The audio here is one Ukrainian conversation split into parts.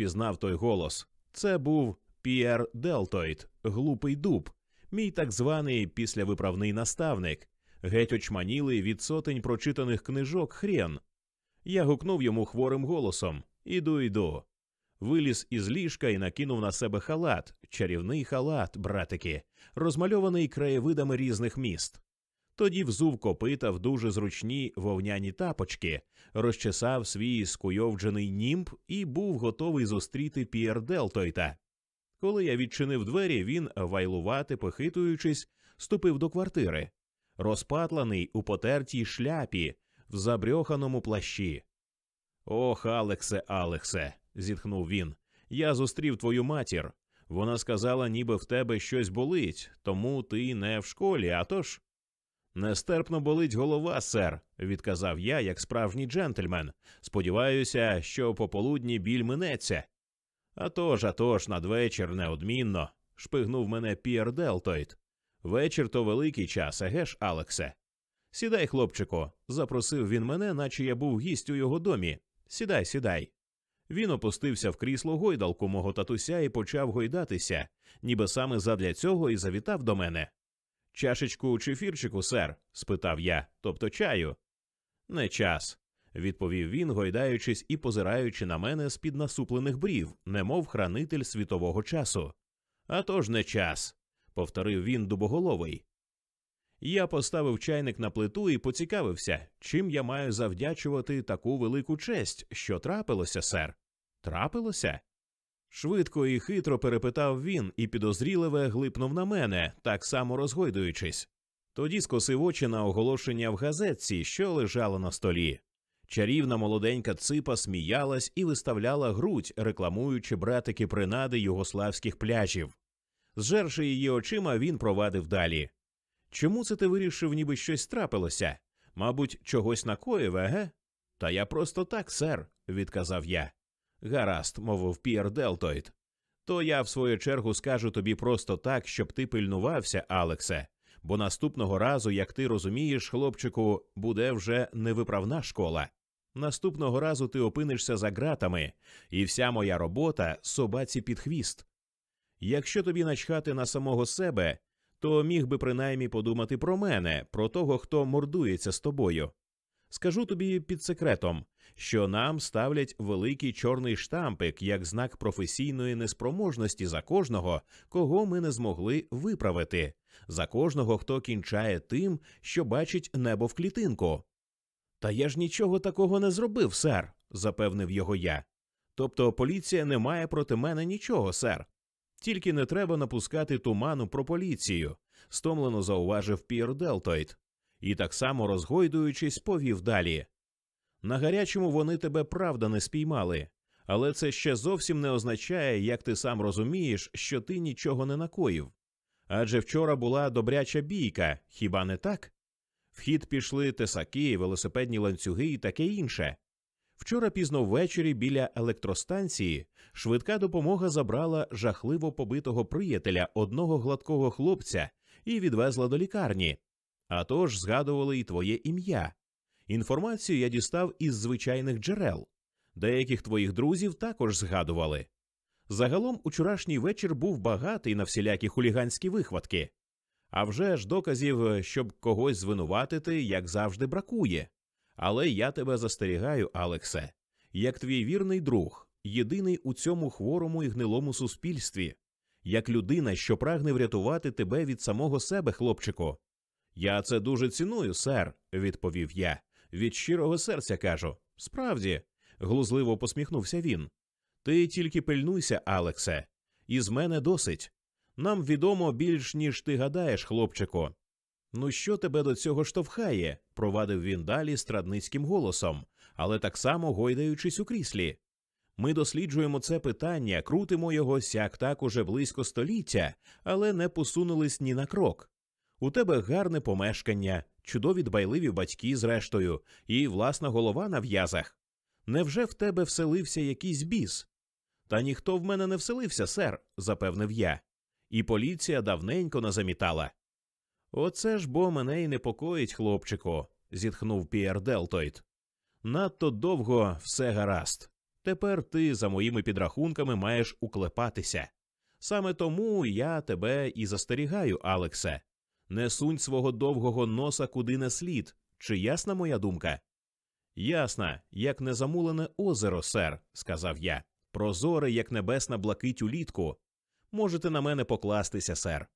впізнав той голос. Це був П'єр Делтойт, глупий дуб, мій так званий післявиправний наставник, геть очманілий від сотень прочитаних книжок хрен. Я гукнув йому хворим голосом Іду, іду. Виліз із ліжка і накинув на себе халат, чарівний халат, братики, розмальований краєвидами різних міст. Тоді взув копита в дуже зручні вовняні тапочки, розчесав свій скуйовджений німб і був готовий зустріти П'єр Делтойта. Коли я відчинив двері, він, вайлувати, похитуючись, ступив до квартири, розпатланий у потертій шляпі, в забрьоханому плащі. Ох, Алексе, Алексе, зітхнув він. Я зустрів твою матір. Вона сказала, ніби в тебе щось болить, тому ти не в школі, а тож. Нестерпно болить голова, сер, відказав я, як справжній джентльмен. Сподіваюся, що пополудні біль минеться. «А тож, а тож, надвечір неодмінно, шпигнув мене П'єр Делтойт. Вечір то великий час, еге ж, Алексе. Сідай, хлопчику, запросив він мене, наче я був гість у його домі. Сідай, сідай. Він опустився в крісло гойдалку мого татуся і почав гойдатися, ніби саме задля цього і завітав до мене. Чашечку чи фірчику, сер? спитав я, тобто чаю. Не час, відповів він, гойдаючись і позираючи на мене з під насуплених брів, немов хранитель світового часу. «А тож не час, повторив він дубоголовий. Я поставив чайник на плиту і поцікавився, чим я маю завдячувати таку велику честь, що трапилося, сер. Трапилося? Швидко і хитро перепитав він і підозріливе глипнув на мене, так само розгойдуючись. Тоді скосив очі на оголошення в газетці, що лежало на столі. Чарівна молоденька ципа сміялась і виставляла грудь, рекламуючи братики принади югославських пляжів. Зжерши її очима, він провадив далі. Чому це ти вирішив, ніби щось трапилося? Мабуть, чогось накоїв, еге? Та я просто так, сер, відказав я. Гаразд, мовив П'єр Делтойт. То я, в свою чергу, скажу тобі просто так, щоб ти пильнувався, Алексе, бо наступного разу, як ти розумієш, хлопчику, буде вже невиправна школа. Наступного разу ти опинишся за ґратами, і вся моя робота собаці під хвіст. Якщо тобі начхати на самого себе, то міг би принаймні подумати про мене, про того, хто мордується з тобою. Скажу тобі під секретом, що нам ставлять великий чорний штампик як знак професійної неспроможності за кожного, кого ми не змогли виправити, за кожного, хто кінчає тим, що бачить небо в клітинку. Та я ж нічого такого не зробив, сер, запевнив його я. Тобто поліція не має проти мене нічого, сер. Тільки не треба напускати туману про поліцію, стомлено зауважив Пір Делтойт, і так само розгойдуючись, повів далі. На гарячому вони тебе правда не спіймали, але це ще зовсім не означає, як ти сам розумієш, що ти нічого не накоїв. Адже вчора була добряча бійка, хіба не так? В хід пішли тесаки, велосипедні ланцюги і таке інше. Вчора пізно ввечері біля електростанції швидка допомога забрала жахливо побитого приятеля одного гладкого хлопця і відвезла до лікарні. А тож згадували і твоє ім'я. Інформацію я дістав із звичайних джерел. Деяких твоїх друзів також згадували. Загалом учорашній вечір був багатий на всілякі хуліганські вихватки. А вже ж доказів, щоб когось звинуватити, як завжди, бракує. Але я тебе застерігаю, Алексе, як твій вірний друг, єдиний у цьому хворому і гнилому суспільстві, як людина, що прагне врятувати тебе від самого себе, хлопчику. Я це дуже ціную, сер, відповів я. Від щирого серця кажу. Справді, глузливо посміхнувся він. Ти тільки пильнуйся, Алексе, із мене досить. Нам відомо більш ніж ти гадаєш, хлопчику. Ну, що тебе до цього штовхає? провадив він далі страдницьким голосом, але так само гойдаючись у кріслі. Ми досліджуємо це питання, крутимо його сяк так уже близько століття, але не посунулись ні на крок. У тебе гарне помешкання, чудові дбайливі батьки, зрештою, і власна голова на в'язах. Невже в тебе вселився якийсь біс? Та ніхто в мене не вселився, сер, запевнив я, і поліція давненько назамітала. Оце ж бо мене й непокоїть, хлопчику, зітхнув Піер Делтойт. Надто довго все гаразд. Тепер ти, за моїми підрахунками, маєш уклепатися. Саме тому я тебе і застерігаю, Алексе. Не сунь свого довгого носа куди не слід. Чи ясна моя думка? Ясна, як незамулене озеро, сер, сказав я. Прозоре, як небесна блакить улітку. Можете на мене покластися, сер.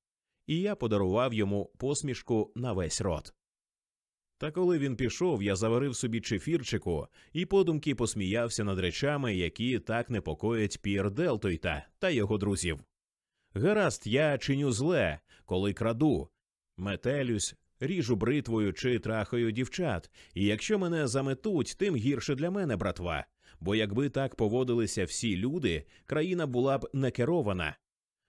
І я подарував йому посмішку на весь рот. Та коли він пішов, я заварив собі чефірчику і подумки посміявся над речами, які так непокоять Пір Делтойта та його друзів. Гаразд, я чиню зле, коли краду, метелюсь, ріжу бритвою чи трахаю дівчат, і якщо мене заметуть, тим гірше для мене, братва. Бо якби так поводилися всі люди, країна була б не керована.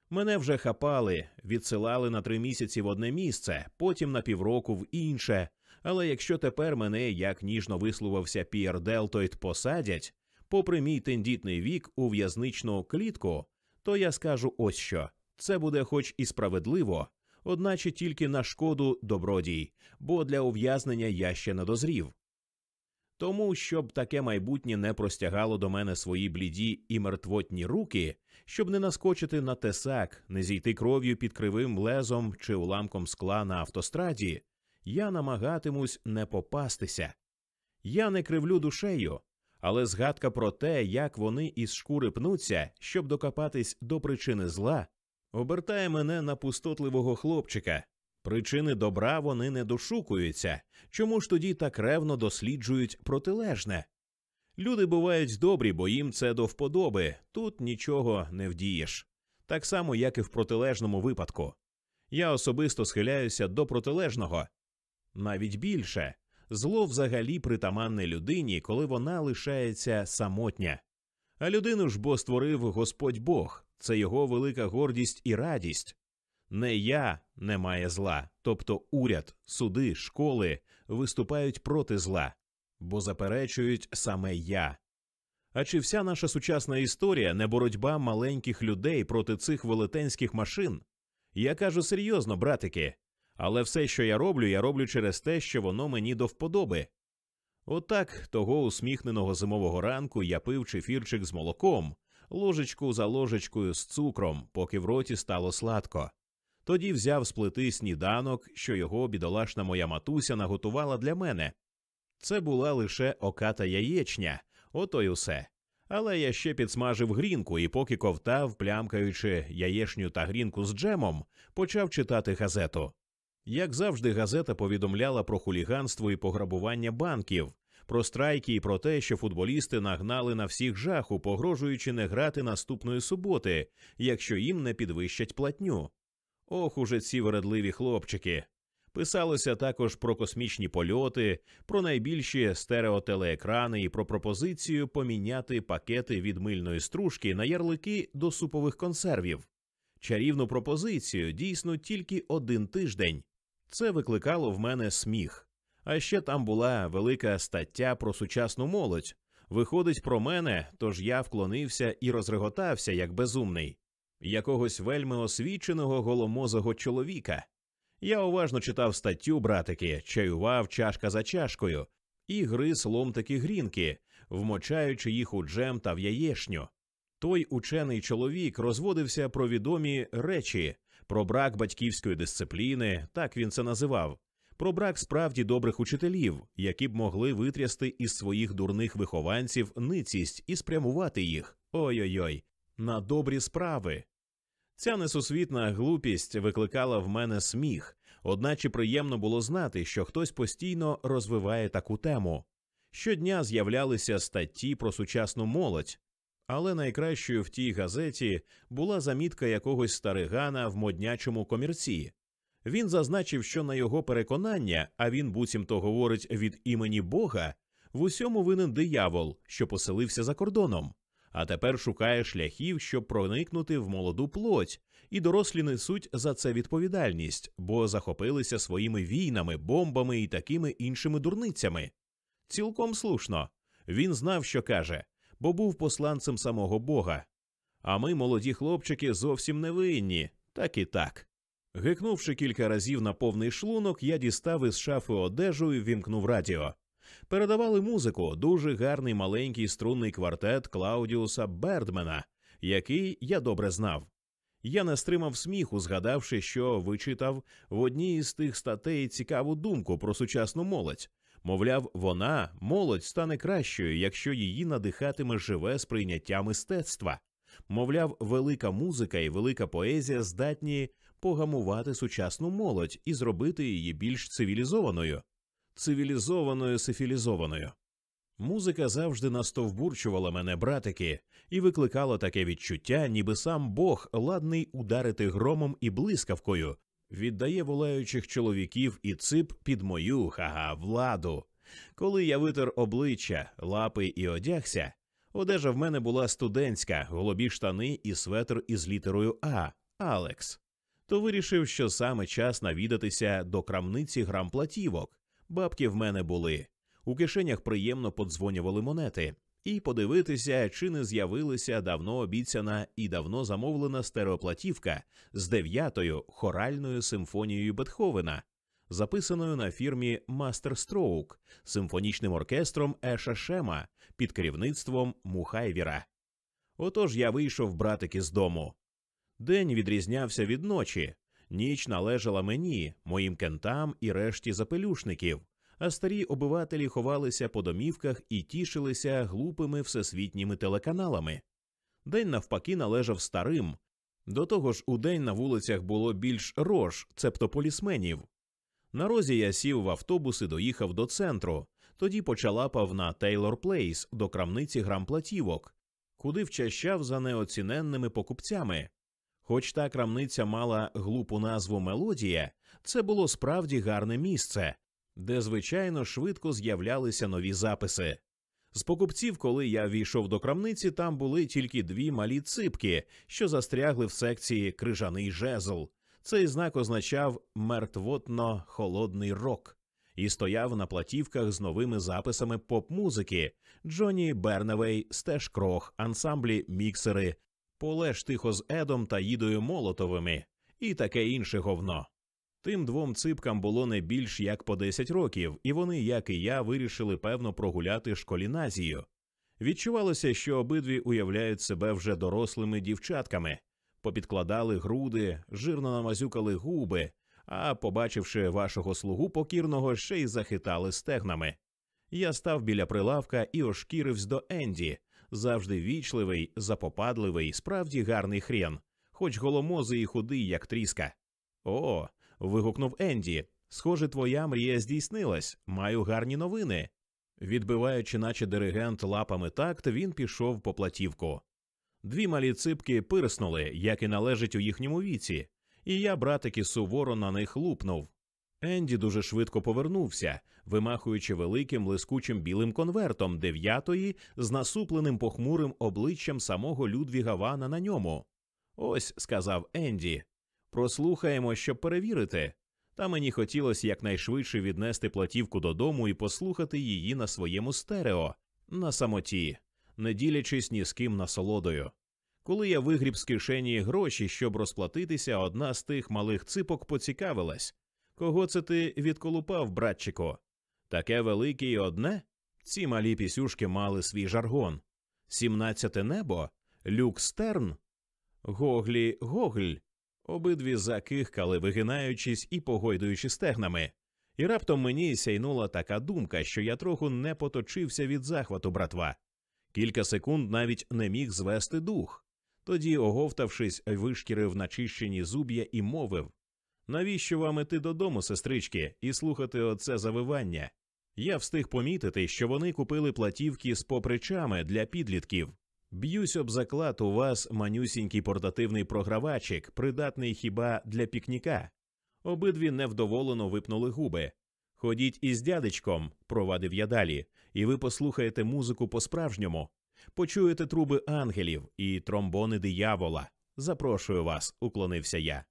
Мене вже хапали, відсилали на три місяці в одне місце, потім на півроку в інше. Але якщо тепер мене, як ніжно висловився Піер Делтойт, посадять, попри мій тендітний вік у в'язничну клітку, то я скажу ось що це буде, хоч і справедливо, одначе тільки на шкоду добродій, бо для ув'язнення я ще не дозрів. Тому, щоб таке майбутнє не простягало до мене свої бліді і мертвотні руки, щоб не наскочити на тесак, не зійти кров'ю під кривим лезом чи уламком скла на автостраді, я намагатимусь не попастися. Я не кривлю душею, але згадка про те, як вони із шкури пнуться, щоб докопатись до причини зла, обертає мене на пустотливого хлопчика. Причини добра вони не дошукуються, чому ж тоді так ревно досліджують протилежне? Люди бувають добрі, бо їм це до вподоби, тут нічого не вдієш. Так само, як і в протилежному випадку. Я особисто схиляюся до протилежного. Навіть більше зло взагалі притаманне людині, коли вона лишається самотня. А людину ж бо створив Господь Бог, це його велика гордість і радість. Не я не має зла, тобто уряд, суди, школи виступають проти зла, бо заперечують саме я. А чи вся наша сучасна історія не боротьба маленьких людей проти цих велетенських машин? Я кажу серйозно, братики, але все, що я роблю, я роблю через те, що воно мені до вподоби. Отак того усміхненого зимового ранку я пив чефірчик з молоком, ложечку за ложечкою з цукром, поки в роті стало сладко. Тоді взяв з плити сніданок, що його бідолашна моя матуся наготувала для мене. Це була лише оката яєчня, ото й усе. Але я ще підсмажив грінку і, поки ковтав, плямкаючи яєшню та грінку з джемом, почав читати газету. Як завжди, газета повідомляла про хуліганство і пограбування банків, про страйки і про те, що футболісти нагнали на всіх жаху, погрожуючи не грати наступної суботи, якщо їм не підвищать платню. Ох, уже ці вередливі хлопчики. Писалося також про космічні польоти, про найбільші стереотелеекрани і про пропозицію поміняти пакети від мильної стружки на ярлики до супових консервів. Чарівну пропозицію дійсно тільки один тиждень. Це викликало в мене сміх. А ще там була велика стаття про сучасну молодь. Виходить про мене, тож я вклонився і розреготався як безумний, якогось вельми освіченого голомозого чоловіка. Я уважно читав статтю, братики, чаював чашка за чашкою і гриз ломтики грінки, вмочаючи їх у джем та в яєшню. Той учений чоловік розводився про відомі речі, про брак батьківської дисципліни, так він це називав, про брак справді добрих учителів, які б могли витрясти із своїх дурних вихованців ницість і спрямувати їх ой-ой, ой на добрі справи. Ця несусвітна глупість викликала в мене сміх, одначе приємно було знати, що хтось постійно розвиває таку тему. Щодня з'являлися статті про сучасну молодь, але найкращою в тій газеті була замітка якогось старигана в моднячому комірці. Він зазначив, що на його переконання, а він буцімто говорить від імені Бога, в усьому винен диявол, що поселився за кордоном, а тепер шукає шляхів, щоб проникнути в молоду плоть, і дорослі несуть за це відповідальність, бо захопилися своїми війнами, бомбами і такими іншими дурницями. Цілком слушно. Він знав, що каже, бо був посланцем самого Бога. А ми, молоді хлопчики, зовсім не винні, так і так. Гикнувши кілька разів на повний шлунок, я дістав із шафи одежу і вімкнув радіо. Передавали музику дуже гарний маленький струнний квартет Клаудіуса Бердмена, який я добре знав. Я не стримав сміху, згадавши, що вичитав в одній із тих статей цікаву думку про сучасну молодь. Мовляв, вона, молодь, стане кращою, якщо її надихатиме живе сприйняття мистецтва. Мовляв, велика музика і велика поезія здатні погамувати сучасну молодь і зробити її більш цивілізованою, цивілізованою сифілізованою. Музика завжди настовбурчувала мене, братики, і викликала таке відчуття, ніби сам Бог, ладний ударити громом і блискавкою, віддає волаючих чоловіків і цип під мою хага владу. Коли я витер обличчя, лапи і одягся, одежа в мене була студентська, голубі штани і светр із літерою А Алекс. То вирішив, що саме час навідатися до крамниці грамплатівок. Бабки в мене були. У кишенях приємно подзвонювали монети, і подивитися, чи не з'явилася давно обіцяна і давно замовлена стереоплатівка з дев'ятою хоральною симфонією Бетховена, записаною на фірмі Мастерстроук симфонічним оркестром Еша Шема під керівництвом Мухайвіра. Отож я вийшов братики з дому. День відрізнявся від ночі, ніч належала мені, моїм кентам і решті запелюшників а старі обивателі ховалися по домівках і тішилися глупими всесвітніми телеканалами. День навпаки належав старим. До того ж, удень на вулицях було більш рож, цебто полісменів. На розі я сів в автобус і доїхав до центру, тоді почалапав на Тейлор Плейс до крамниці грамплатівок, куди вчащав за неоціненними покупцями. Хоч та крамниця мала глупу назву Мелодія, це було справді гарне місце, де звичайно швидко з'являлися нові записи. З покупців, коли я війшов до крамниці, там були тільки дві малі ципки, що застрягли в секції крижаний жезл. Цей знак означав мертвотно холодний рок і стояв на платівках з новими записами поп-музики Джоні Берневей, Стеш Крох, ансамблі міксери, Полеш тихо з Едом та Їдою Молотовими і таке інше говно. Тим двом ципкам було не більш як по 10 років, і вони, як і я, вирішили певно прогуляти школіназію. Відчувалося, що обидві уявляють себе вже дорослими дівчатками, попідкладали груди, жирно намазюкали губи, а, побачивши вашого слугу покірного, ще й захитали стегнами. Я став біля прилавка і ошкірився до Енді, завжди вічливий, запопадливий, справді гарний хрен, хоч голомозий і худий, як тріска. О, вигукнув Енді. Схоже, твоя мрія здійснилась. Маю гарні новини. Відбиваючи, наче диригент лапами такт, він пішов по платівку. Дві малі ципки пирснули, як і належить у їхньому віці, і я, братики, суворо на них лупнув. Енді дуже швидко повернувся, вимахуючи великим лискучим білим конвертом дев'ятої з насупленим похмурим обличчям самого Людвіга Вана на ньому. Ось, сказав Енді, Прослухаємо, щоб перевірити. Та мені хотілося якнайшвидше віднести платівку додому і послухати її на своєму стерео, на самоті, не ділячись ні з ким насолодою. Коли я вигріб з кишені гроші, щоб розплатитися, одна з тих малих ципок поцікавилась Кого це ти відколупав, братчико? Таке велике і одне? Ці малі пісюшки мали свій жаргон. Сімнадцяте небо, люк стерн, гоглі гогль. Обидві закихкали, вигинаючись і погойдуючи стегнами. І раптом мені сяйнула така думка, що я трохи не поточився від захвату братва. Кілька секунд навіть не міг звести дух. Тоді, оговтавшись, вишкірив начищені зуб'я і мовив Навіщо вам іти додому, сестрички, і слухати оце завивання? Я встиг помітити, що вони купили платівки з попричами для підлітків, Б'юсь об заклад у вас манюсінький портативний програвачик, придатний хіба для пікніка. Обидві невдоволено випнули губи. Ходіть із дядечком, провадив я далі, і ви послухаєте музику по-справжньому. Почуєте труби ангелів і тромбони диявола. Запрошую вас, уклонився я.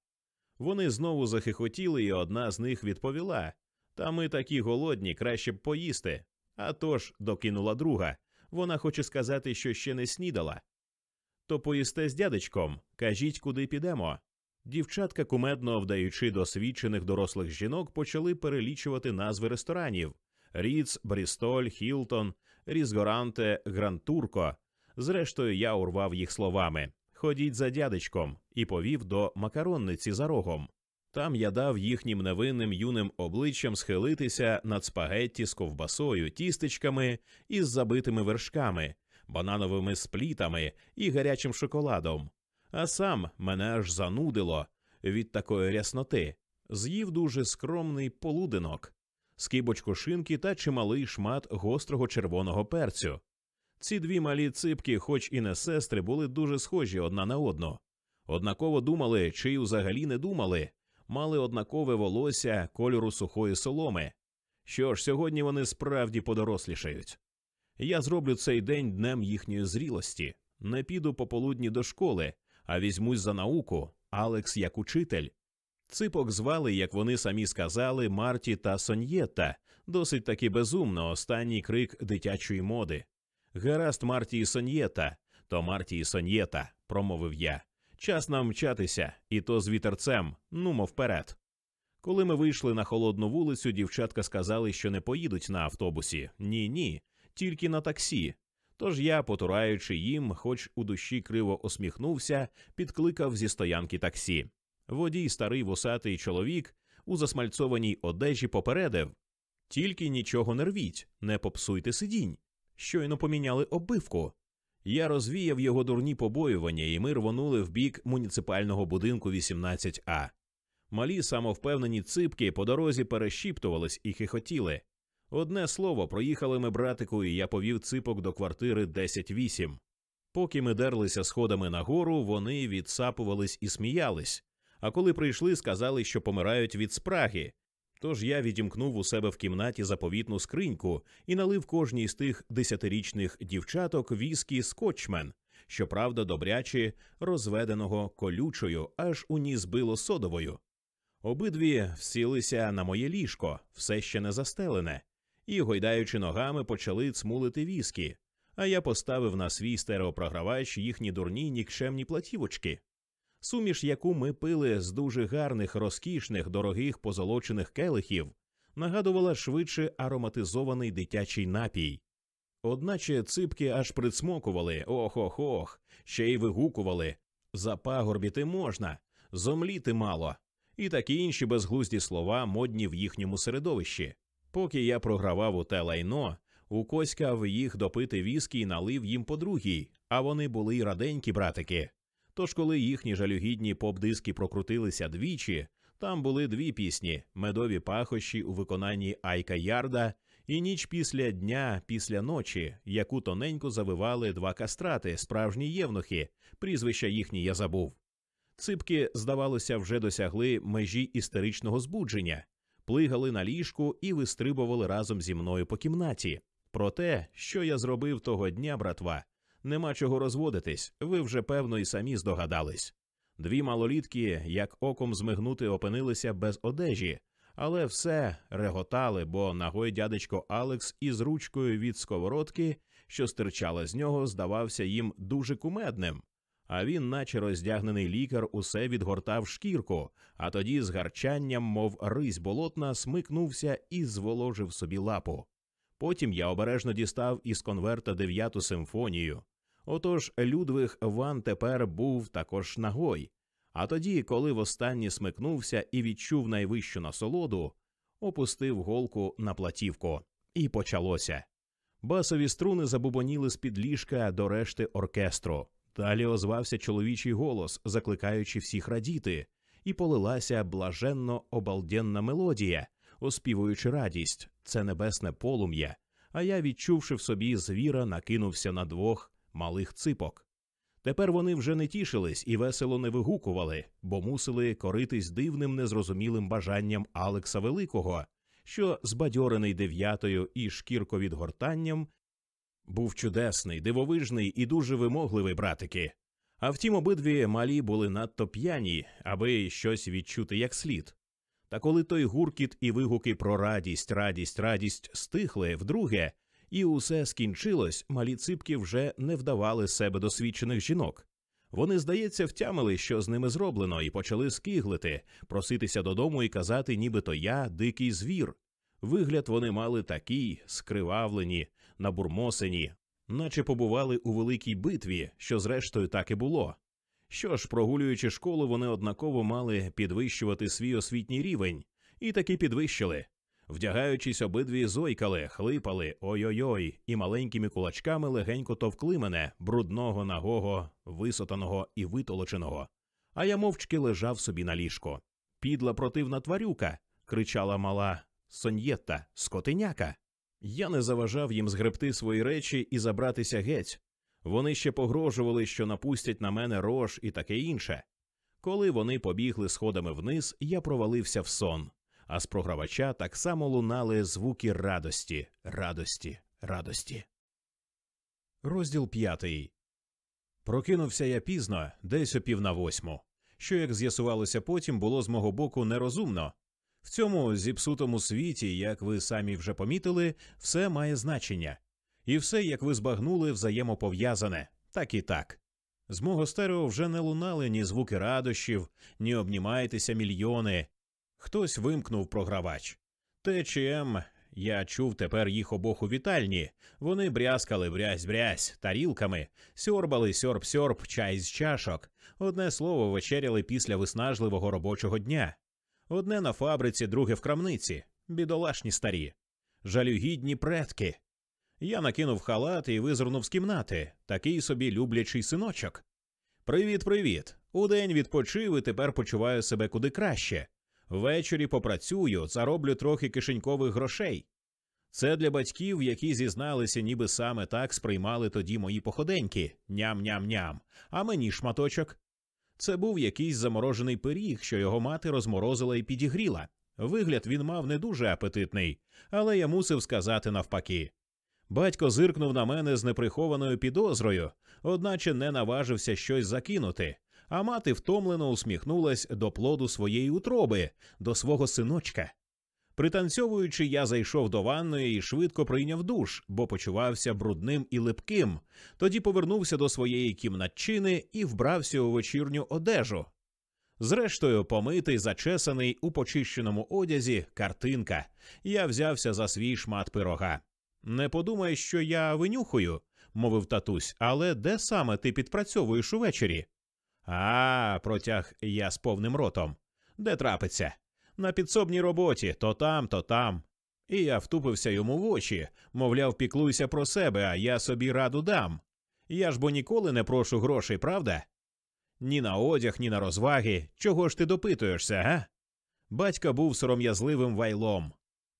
Вони знову захихотіли, і одна з них відповіла Та ми такі голодні, краще б поїсти. А тож, докинула друга. Вона хоче сказати, що ще не снідала. То поїсте з дядечком, кажіть, куди підемо. Дівчатка, кумедно вдаючи досвідчених дорослих жінок, почали перелічувати назви ресторанів, Ріц, Брістоль, Хілтон, Різгоранте, Грантурко. Зрештою, я урвав їх словами Ходіть за дядечком і повів до макаронниці за рогом. Там я дав їхнім невинним юним обличчям схилитися над спагетті з ковбасою, тістечками із забитими вершками, банановими сплітами і гарячим шоколадом. А сам мене аж занудило від такої рясноти. З'їв дуже скромний полуденок, скибочку шинки та чималий шмат гострого червоного перцю. Ці дві малі ципки, хоч і не сестри, були дуже схожі одна на одну. Однаково думали, чи й взагалі не думали, мали однакове волосся кольору сухої соломи. Що ж, сьогодні вони справді подорослішають. Я зроблю цей день днем їхньої зрілості, не піду пополудні до школи, а візьмусь за науку, Алекс як учитель. Ципок звали, як вони самі сказали, Марті та Соньєта, досить таки безумно останній крик дитячої моди. Гаразд, Марті і Соньєта, то Марті і Соньєта, промовив я. Час нам мчатися, і то з вітерцем, нумо вперед. Коли ми вийшли на холодну вулицю, дівчатка сказали, що не поїдуть на автобусі. Ні, ні, тільки на таксі. Тож я, потураючи їм, хоч у душі криво усміхнувся, підкликав зі стоянки таксі. Водій, старий вусатий чоловік, у засмальцованій одежі попередив тільки нічого не рвіть, не попсуйте сидінь. Щойно поміняли оббивку. Я розвіяв його дурні побоювання, і ми рвонули в бік муніципального будинку 18А. Малі самовпевнені ципки по дорозі перешіптувались і хихотіли. Одне слово, проїхали ми братику, і я повів ципок до квартири 10-8. Поки ми дерлися сходами нагору, вони відсапувались і сміялись. А коли прийшли, сказали, що помирають від спраги. Тож я відімкнув у себе в кімнаті заповітну скриньку і налив кожній з тих десятирічних дівчаток віскі скотчмен, щоправда, добряче розведеного колючою, аж у ніс било содовою. Обидві всілися на моє ліжко, все ще не застелене, і, гойдаючи ногами, почали цмулити віскі, а я поставив на свій стереопрогравач їхні дурні нікчемні платівочки суміш, яку ми пили з дуже гарних, розкішних, дорогих позолочених келихів, нагадувала швидше ароматизований дитячий напій. Одначе ципки аж прицмокували ох ох ох, ще й вигукували запагорбіти можна, зомліти мало, і такі інші безглузді слова модні в їхньому середовищі. Поки я програвав у те лайно, укоськав їх допити віскі і налив їм по другій, а вони були й раденькі братики. Тож, коли їхні жалюгідні поп-диски прокрутилися двічі, там були дві пісні медові пахощі у виконанні Айка Ярда і ніч після дня після ночі, яку тоненько завивали два кастрати, справжні євнухи, прізвища їхні я забув. Ципки, здавалося, вже досягли межі істеричного збудження, плигали на ліжку і вистрибували разом зі мною по кімнаті. Про те, що я зробив того дня, братва, Нема чого розводитись, ви вже певно і самі здогадались. Дві малолітки, як оком змигнути, опинилися без одежі, але все реготали, бо нагой дядечко Алекс із ручкою від сковородки, що стирчала з нього, здавався їм дуже кумедним. А він, наче роздягнений лікар, усе відгортав шкірку, а тоді з гарчанням, мов рись болотна, смикнувся і зволожив собі лапу. Потім я обережно дістав із конверта дев'яту симфонію, Отож Людвиг Ван тепер був також нагой. А тоді, коли востаннє смикнувся і відчув найвищу насолоду, опустив голку на платівку, і почалося. Басові струни забубоніли з під ліжка до решти оркестру. Далі озвався чоловічий голос, закликаючи всіх радіти, і полилася блаженно обалденна мелодія, оспівуючи радість, це небесне полум'я. А я, відчувши в собі звіра, накинувся на двох малих ципок. Тепер вони вже не тішились і весело не вигукували, бо мусили коритись дивним незрозумілим бажанням Алекса Великого, що, збадьорений дев'ятою і шкірковідгортанням, був чудесний, дивовижний і дуже вимогливий братики. А втім, обидві малі були надто п'яні, аби щось відчути як слід. Та коли той гуркіт і вигуки про радість, радість, радість стихли вдруге, і усе скінчилось, малі ципки вже не вдавали себе досвідчених жінок. Вони, здається, втямили, що з ними зроблено, і почали скиглити, проситися додому і казати, нібито я дикий звір. Вигляд вони мали такий скривавлені, набурмосені, наче побували у великій битві, що зрештою так і було. Що ж, прогулюючи школу, вони однаково мали підвищувати свій освітній рівень, і таки підвищили. Вдягаючись, обидві зойкали, хлипали, ой-ой-ой, і маленькими кулачками легенько товкли мене, брудного, нагого, висотаного і витолоченого. А я мовчки лежав собі на ліжко. Підла противна тварюка, кричала мала соньєтта, скотиняка. Я не заважав їм згребти свої речі і забратися геть. Вони ще погрожували, що напустять на мене рож і таке інше. Коли вони побігли сходами вниз, я провалився в сон, а з програвача так само лунали звуки радості, радості, радості. Розділ п'ятий. Прокинувся я пізно, десь о пів на восьму, що, як з'ясувалося потім, було з мого боку нерозумно. В цьому зіпсутому світі, як ви самі вже помітили, все має значення, і все, як ви збагнули, взаємопов'язане, так і так. З мого стерео вже не лунали ні звуки радощів, ні обнімайтеся мільйони. Хтось вимкнув програвач. ТЧМ, я чув тепер їх обох у вітальні. Вони брязкали брязь-брязь тарілками, сьорбали сьорб-сьорб чай з чашок. Одне слово вечеряли після виснажливого робочого дня. Одне на фабриці, друге в крамниці. Бідолашні старі. Жалюгідні предки. Я накинув халат і визирнув з кімнати, такий собі люблячий синочок. Привіт, привіт. Удень відпочив і тепер почуваю себе куди краще. Ввечері попрацюю, зароблю трохи кишенькових грошей. Це для батьків, які зізналися, ніби саме так сприймали тоді мої походеньки ням-ням-ням, а мені шматочок. Це був якийсь заморожений пиріг, що його мати розморозила і підігріла. Вигляд він мав не дуже апетитний, але я мусив сказати навпаки. Батько зиркнув на мене з неприхованою підозрою, одначе не наважився щось закинути, а мати втомлено усміхнулась до плоду своєї утроби, до свого синочка. Пританцьовуючи, я зайшов до ванної і швидко прийняв душ, бо почувався брудним і липким. Тоді повернувся до своєї кімнатчини і вбрався у вечірню одежу. Зрештою, помитий, зачесаний у почищеному одязі, картинка. Я взявся за свій шмат пирога. Не подумай, що я винюхую, мовив татусь, але де саме ти підпрацьовуєш увечері? А, протяг я з повним ротом. Де трапиться? На підсобній роботі то там, то там. І я втупився йому в очі, мовляв, піклуйся про себе, а я собі раду дам. Я ж бо ніколи не прошу грошей, правда? Ні на одяг, ні на розваги. Чого ж ти допитуєшся, га? Батька був сором'язливим вайлом.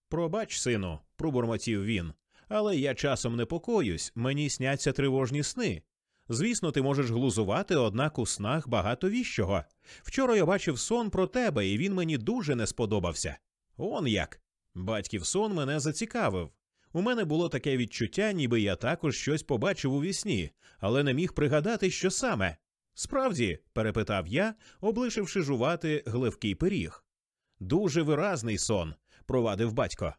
Пробач, сину, пробурмотів він, але я часом непокоюсь, мені сняться тривожні сни. Звісно, ти можеш глузувати, однак у снах багато віщого. Вчора я бачив сон про тебе, і він мені дуже не сподобався. Он як. Батьків сон мене зацікавив. У мене було таке відчуття, ніби я також щось побачив у вісні, але не міг пригадати, що саме. Справді, перепитав я, облишивши жувати гливкий пиріг. Дуже виразний сон, провадив батько.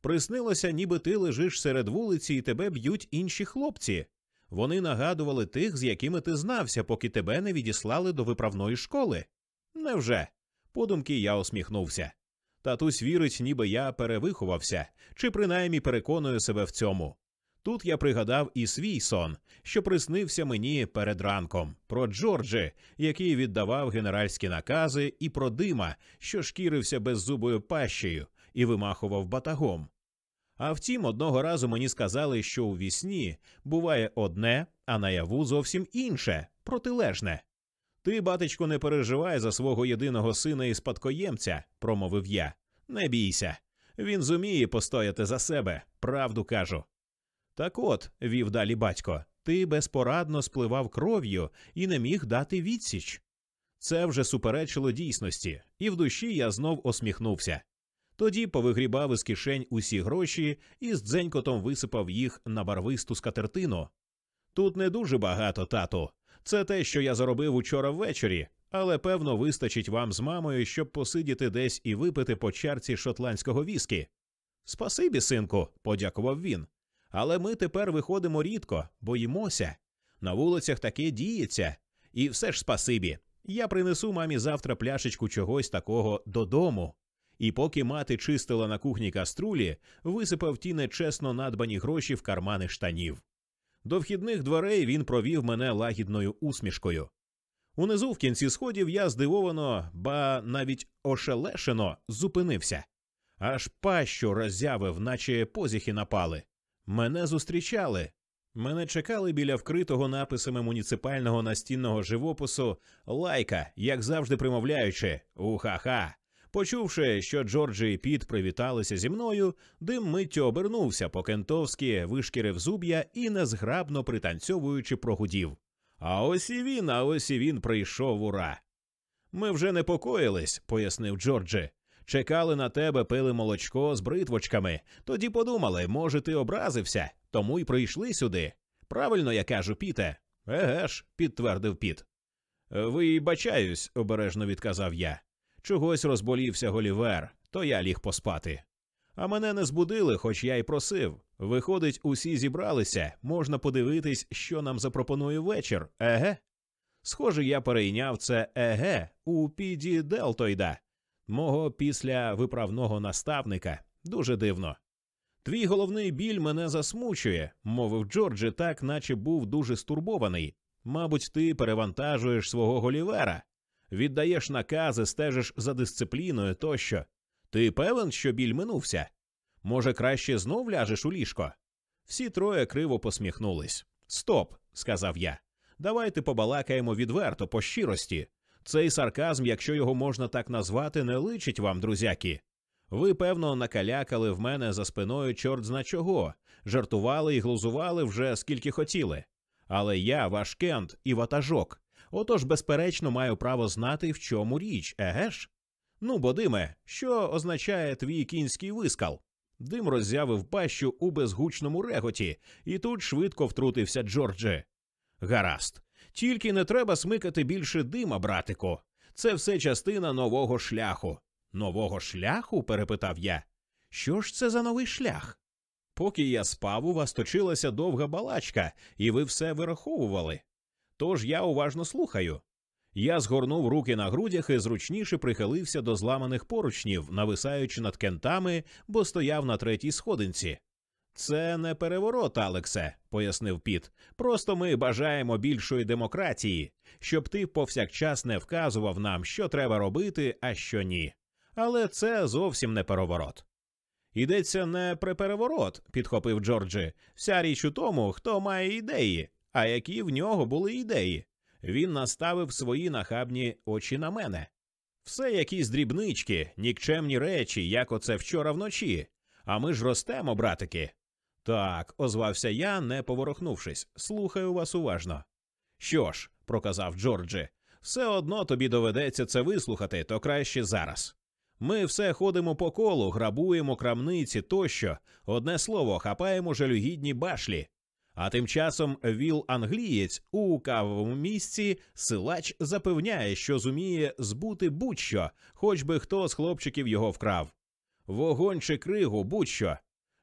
Приснилося, ніби ти лежиш серед вулиці і тебе б'ють інші хлопці. Вони нагадували тих, з якими ти знався, поки тебе не відіслали до виправної школи. Невже? Подумки я усміхнувся. Татусь вірить, ніби я перевиховався, чи принаймні переконую себе в цьому. Тут я пригадав і свій сон, що приснився мені перед ранком, про Джорджі, який віддавав генеральські накази, і про дима, що шкірився беззубою пащею і вимахував батагом. А втім, одного разу мені сказали, що у вісні буває одне, а наяву зовсім інше, протилежне. Ти, батечко, не переживай за свого єдиного сина і спадкоємця, промовив я. Не бійся. Він зуміє постояти за себе, правду кажу. Так от, вів далі батько, ти безпорадно спливав кров'ю і не міг дати відсіч. Це вже суперечило дійсності, і в душі я знов осміхнувся. Тоді повигрібав із кишень усі гроші і з дзенькотом висипав їх на барвисту скатертину. Тут не дуже багато, тату. Це те, що я заробив учора ввечері, але певно вистачить вам з мамою, щоб посидіти десь і випити по чарці шотландського віскі. Спасибі, синку, подякував він. Але ми тепер виходимо рідко, боїмося. На вулицях таке діється. І все ж спасибі. Я принесу мамі завтра пляшечку чогось такого додому. І поки мати чистила на кухні каструлі, висипав ті нечесно надбані гроші в кармани штанів. До вхідних дверей він провів мене лагідною усмішкою. Унизу в кінці сходів я здивовано, ба навіть ошелешено зупинився. Аж пащу роззявив, наче позіхи напали. Мене зустрічали. Мене чекали біля вкритого написами муніципального настінного живопису лайка, як завжди примовляючи Уха-ха. Почувши, що Джорджі і Піт привіталися зі мною, дим миттю обернувся по кентовськи, вишкірив зуб'я і незграбно пританцьовуючи прогудів. А ось і він, а ось і він прийшов ура. Ми вже непокоїлись, пояснив Джорджі. Чекали на тебе, пили молочко з бритвочками. Тоді подумали, може, ти образився, тому й прийшли сюди. Правильно я кажу, Піте. Еге ж, підтвердив Піт. Ви бачаюсь, обережно відказав я. Чогось розболівся Голівер, то я ліг поспати. А мене не збудили, хоч я й просив. Виходить, усі зібралися, можна подивитись, що нам запропонує вечір, еге? Схоже, я перейняв це еге у піді Делтойда, мого після виправного наставника. Дуже дивно. Твій головний біль мене засмучує, мовив Джорджі, так наче був дуже стурбований. Мабуть, ти перевантажуєш свого голівера, віддаєш накази, стежиш за дисципліною тощо. Ти певен, що біль минувся? Може, краще знов ляжеш у ліжко? Всі троє криво посміхнулись. Стоп, сказав я. Давайте побалакаємо відверто, по щирості. Цей сарказм, якщо його можна так назвати, не личить вам, друзяки. Ви, певно, накалякали в мене за спиною чорт зна чого, жартували і глузували вже скільки хотіли. Але я ваш кент і ватажок. Отож, безперечно, маю право знати, в чому річ, еге ж? Ну, Бодиме, що означає твій кінський вискал? Дим роззявив пащу у безгучному реготі, і тут швидко втрутився Джорджі. Гаразд, тільки не треба смикати більше дима, братику. Це все частина нового шляху. Нового шляху? перепитав я. Що ж це за новий шлях? Поки я спав, у вас точилася довга балачка, і ви все вираховували. Тож я уважно слухаю. Я згорнув руки на грудях і зручніше прихилився до зламаних поручнів, нависаючи над кентами, бо стояв на третій сходинці. Це не переворот, Алексе, пояснив Піт. Просто ми бажаємо більшої демократії, щоб ти повсякчас не вказував нам, що треба робити, а що ні. Але це зовсім не переворот. Йдеться не про переворот, підхопив Джорджі. Вся річ у тому, хто має ідеї, а які в нього були ідеї. Він наставив свої нахабні очі на мене. Все якісь дрібнички, нікчемні речі, як оце вчора вночі. А ми ж ростемо, братики. Так, озвався я, не поворохнувшись. Слухаю вас уважно. Що ж, проказав Джорджі, все одно тобі доведеться це вислухати, то краще зараз. Ми все ходимо по колу, грабуємо крамниці тощо, одне слово, хапаємо жалюгідні башлі. А тим часом віл англієць у кавовому місці силач запевняє, що зуміє збути будь-що, хоч би хто з хлопчиків його вкрав. Вогонь чи кригу, будь-що.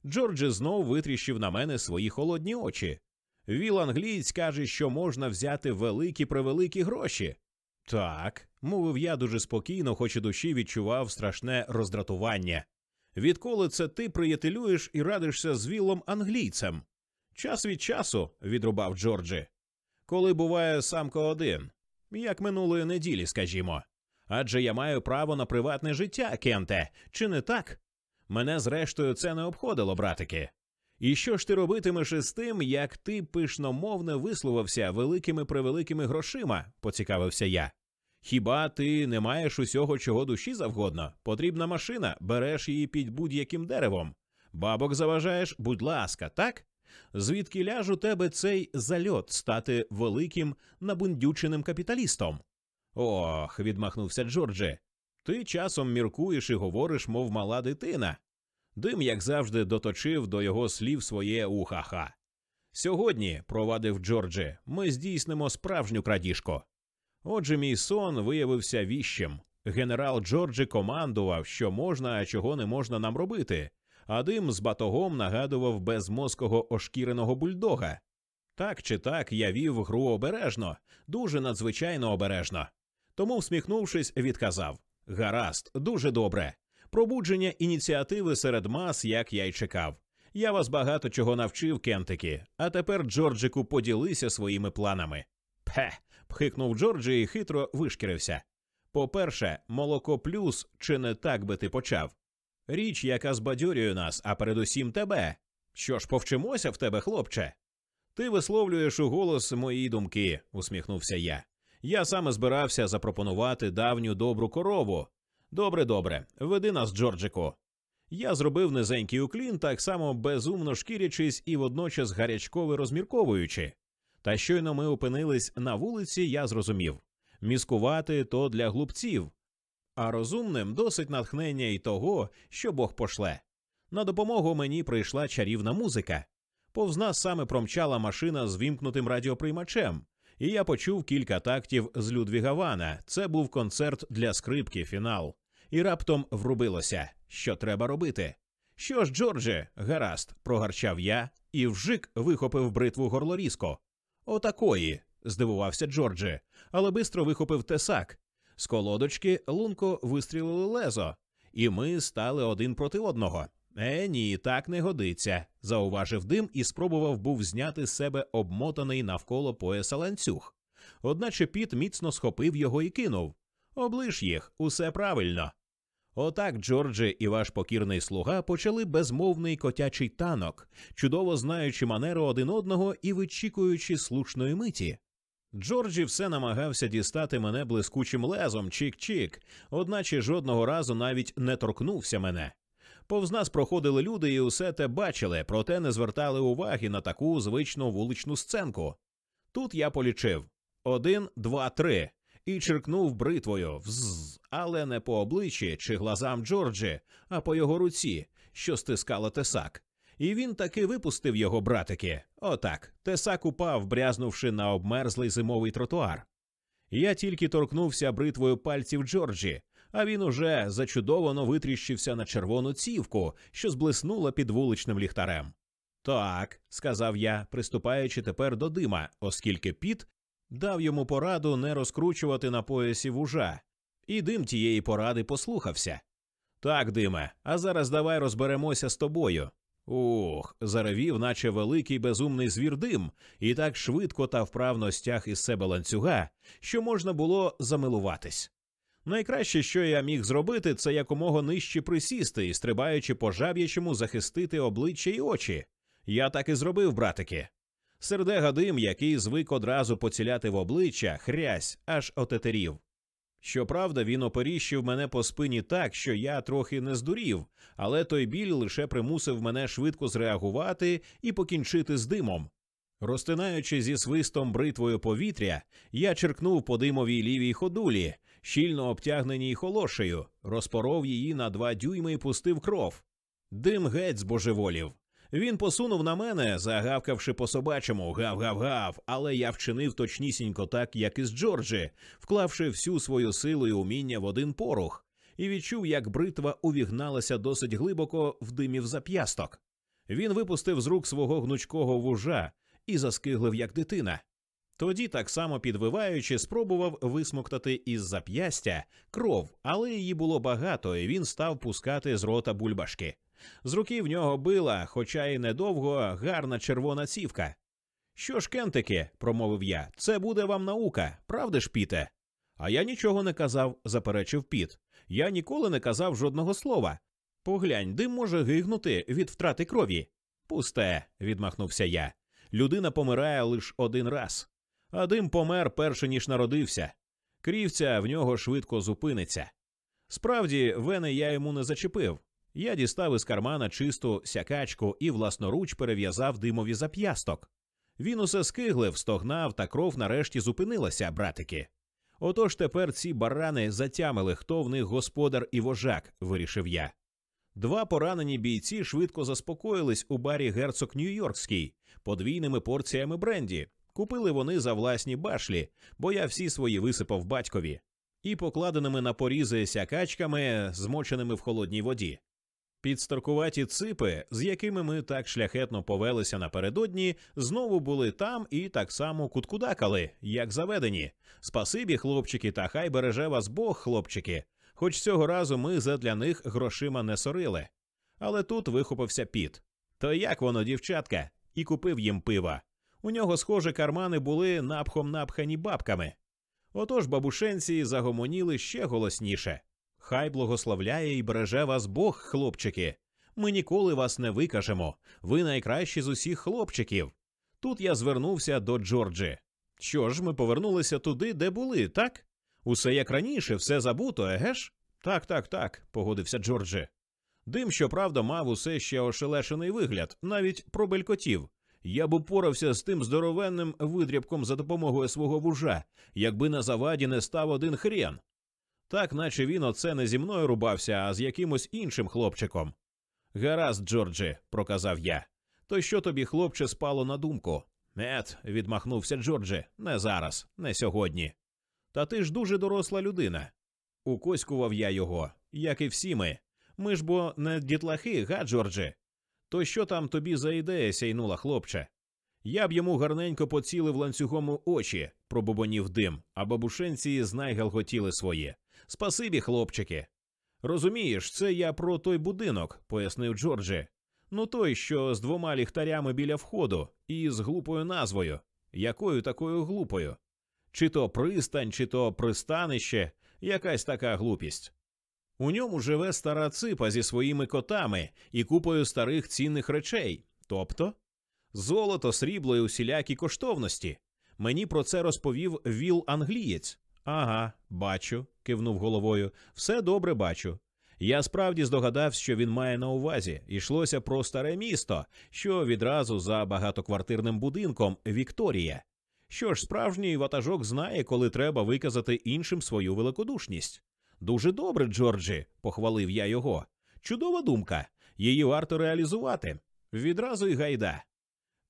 Джорджі знов витріщив на мене свої холодні очі. Віл англієць каже, що можна взяти великі превеликі гроші. Так, мовив я дуже спокійно, хоч і душі відчував страшне роздратування. Відколи це ти приятелюєш і радишся з вілом англійцем? Час від часу, відрубав Джорджі. Коли буває самко один, як минулої неділі, скажімо. Адже я маю право на приватне життя, Кенте, чи не так? Мене, зрештою, це не обходило, братики. І що ж ти робитимеш із тим, як ти пишномовно висловився великими превеликими грошима? поцікавився я. Хіба ти не маєш усього, чого душі завгодно? Потрібна машина, береш її під будь-яким деревом. Бабок заважаєш, будь ласка, так? Звідки ляж у тебе цей зальот стати великим набундюченим капіталістом? Ох, відмахнувся Джорджі. Ти часом міркуєш і говориш, мов мала дитина. Дим, як завжди, доточив до його слів своє ухаха. Сьогодні, провадив Джорджі, ми здійснимо справжню крадіжку. Отже, мій сон виявився віщим. Генерал Джорджі командував, що можна, а чого не можна нам робити, а дим з батогом нагадував безмозкого ошкіреного бульдога. Так чи так я вів гру обережно, дуже надзвичайно обережно. Тому, всміхнувшись, відказав Гаразд, дуже добре. Пробудження ініціативи серед мас, як я й чекав. Я вас багато чого навчив, кентики, а тепер, Джорджику, поділися своїми планами. Пе. пхикнув Джорджі і хитро вишкірився. По-перше, молоко плюс, чи не так би ти почав? Річ, яка збадьорює нас, а передусім тебе. Що ж, повчимося в тебе, хлопче? Ти висловлюєш у голос мої думки, усміхнувся я. Я саме збирався запропонувати давню добру корову. Добре, добре, веди нас, Джорджику. Я зробив низенький уклін, так само безумно шкірячись і водночас гарячково розмірковуючи. Та щойно ми опинились на вулиці, я зрозумів міскувати то для глупців, а розумним досить натхнення й того, що Бог пошле. На допомогу мені прийшла чарівна музика. Повз нас саме промчала машина з вімкнутим радіоприймачем, і я почув кілька тактів з Людвіга Вана. Це був концерт для скрипки, фінал. І раптом врубилося, що треба робити. Що ж, Джордже, гаразд, прогарчав я і вжик вихопив бритву горлорізко. Отакої, здивувався Джордже, але бистро вихопив тесак. З колодочки лунко вистрілили лезо, і ми стали один проти одного. Е, ні, так не годиться, зауважив дим і спробував був зняти з себе обмотаний навколо пояса ланцюг. Одначе піт міцно схопив його і кинув. Облиш їх, усе правильно. Отак Джорджі і ваш покірний слуга почали безмовний котячий танок, чудово знаючи манеру один одного і вичікуючи слушної миті. Джорджі все намагався дістати мене блискучим лезом, чик-чик, одначе жодного разу навіть не торкнувся мене. Повз нас проходили люди і усе те бачили, проте не звертали уваги на таку звичну вуличну сценку. Тут я полічив один, два, три і черкнув бритвою взз, але не по обличчі чи глазам Джорджі, а по його руці, що стискала тесак. І він таки випустив його братики. Отак. Тесак упав, брязнувши на обмерзлий зимовий тротуар. Я тільки торкнувся бритвою пальців Джорджі, а він уже зачудовано витріщився на червону цівку, що зблиснула під вуличним ліхтарем. Так, сказав я, приступаючи тепер до дима, оскільки піт дав йому пораду не розкручувати на поясі вужа, і дим тієї поради послухався. Так, диме, а зараз давай розберемося з тобою. Ух, заревів, наче великий безумний звір дим, і так швидко та вправно стяг із себе ланцюга, що можна було замилуватись. Найкраще, що я міг зробити, це якомога нижче присісти і, стрибаючи по жаб'ячому, захистити обличчя й очі. Я так і зробив, братики. Сердега дим, який звик одразу поціляти в обличчя, хрясь, аж отетерів. Щоправда, він оперіщив мене по спині так, що я трохи не здурів, але той біль лише примусив мене швидко зреагувати і покінчити з димом. Розтинаючи зі свистом бритвою повітря, я черкнув по димовій лівій ходулі, щільно обтягненій холошею, розпоров її на два дюйми і пустив кров. Дим геть збожеволів. Він посунув на мене, загавкавши по собачому гав-гав-гав, але я вчинив точнісінько так, як і з Джорджі, вклавши всю свою силу і уміння в один порух, і відчув, як бритва увігналася досить глибоко в димів зап'ясток. Він випустив з рук свого гнучкого вужа і заскиглив, як дитина. Тоді, так само підвиваючи, спробував висмоктати із зап'ястя кров, але її було багато, і він став пускати з рота бульбашки. З руки в нього била, хоча й недовго, гарна червона цівка. Що ж, кентики, промовив я, це буде вам наука, правда ж, піте? А я нічого не казав, заперечив піт. Я ніколи не казав жодного слова. Поглянь, дим може гигнути від втрати крові. Пусте, відмахнувся я. Людина помирає лише один раз, а дим помер перше ніж народився. Крівця в нього швидко зупиниться. Справді, вени я йому не зачепив. Я дістав із кармана чисту сякачку і власноруч перев'язав димові зап'ясток. Він усе скиглив, стогнав, та кров нарешті зупинилася, братики. Отож тепер ці барани затямили, хто в них господар і вожак, вирішив я. Два поранені бійці швидко заспокоїлись у барі герцог Нью-Йоркський подвійними порціями бренді. Купили вони за власні башлі, бо я всі свої висипав батькові, і покладеними на порізи сякачками, змоченими в холодній воді. Підстаркуваті ципи, з якими ми так шляхетно повелися напередодні, знову були там і так само куткудакали, як заведені. Спасибі, хлопчики, та хай береже вас Бог, хлопчики. Хоч цього разу ми задля них грошима не сорили. Але тут вихопився піт. То як воно, дівчатка, і купив їм пива. У нього, схоже, кармани були напхом напхані бабками. Отож бабушенці загомоніли ще голосніше. Хай благословляє і береже вас Бог, хлопчики. Ми ніколи вас не викажемо. Ви найкращі з усіх хлопчиків. Тут я звернувся до Джорджі. Що ж, ми повернулися туди, де були, так? Усе як раніше, все забуто, еге? Так, так, так, погодився Джорджі. Дим, щоправда, мав усе ще ошелешений вигляд, навіть пробелькотів. Я б упорався з тим здоровенним видрябком за допомогою свого вужа, якби на заваді не став один хрен. Так, наче він оце не зі мною рубався, а з якимось іншим хлопчиком. Гаразд, Джорджі, проказав я. То що тобі, хлопче, спало на думку? Ет, відмахнувся Джорджі, не зараз, не сьогодні. Та ти ж дуже доросла людина. Укоськував я його, як і всі ми. Ми ж бо не дітлахи, га, Джорджі? То що там тобі за ідея сяйнула, хлопче? Я б йому гарненько поцілив ланцюгом у очі, пробубонів дим, а бабушенці знай галготіли своє. Спасибі, хлопчики. Розумієш, це я про той будинок, пояснив Джорджі. Ну той, що з двома ліхтарями біля входу, і з глупою назвою. Якою такою глупою? Чи то пристань, чи то пристанище, якась така глупість. У ньому живе стара ципа зі своїми котами і купою старих цінних речей, тобто золото, срібло і усілякі коштовності. Мені про це розповів віл англієць. Ага, бачу, кивнув головою. Все добре бачу. Я справді здогадався, що він має на увазі. Йшлося про старе місто, що відразу за багатоквартирним будинком Вікторія. Що ж, справжній ватажок знає, коли треба виказати іншим свою великодушність. Дуже добре, Джорджі, похвалив я його. Чудова думка. Її варто реалізувати. Відразу й гайда.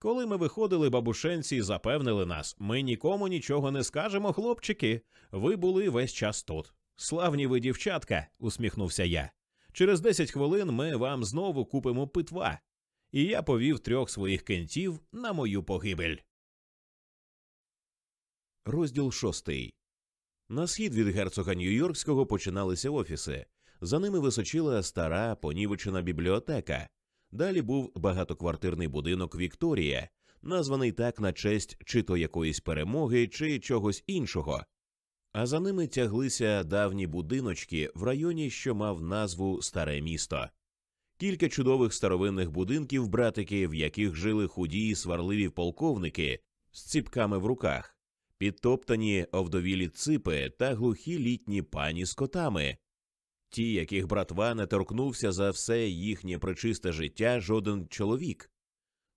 Коли ми виходили, бабушенці запевнили нас, ми нікому нічого не скажемо, хлопчики. Ви були весь час тут. Славні ви, дівчатка, усміхнувся я. Через десять хвилин ми вам знову купимо питва. І я повів трьох своїх кентів на мою погибель. Розділ шостий. На схід від герцога Нью-Йоркського починалися офіси. За ними височила стара понівечена бібліотека. Далі був багатоквартирний будинок Вікторія, названий так на честь чи то якоїсь перемоги, чи чогось іншого. А за ними тяглися давні будиночки в районі, що мав назву Старе місто. Кілька чудових старовинних будинків, братики, в яких жили худі і сварливі полковники з ціпками в руках, підтоптані овдовілі ципи та глухі літні пані з котами, ті, яких братва не торкнувся за все їхнє причисте життя жоден чоловік.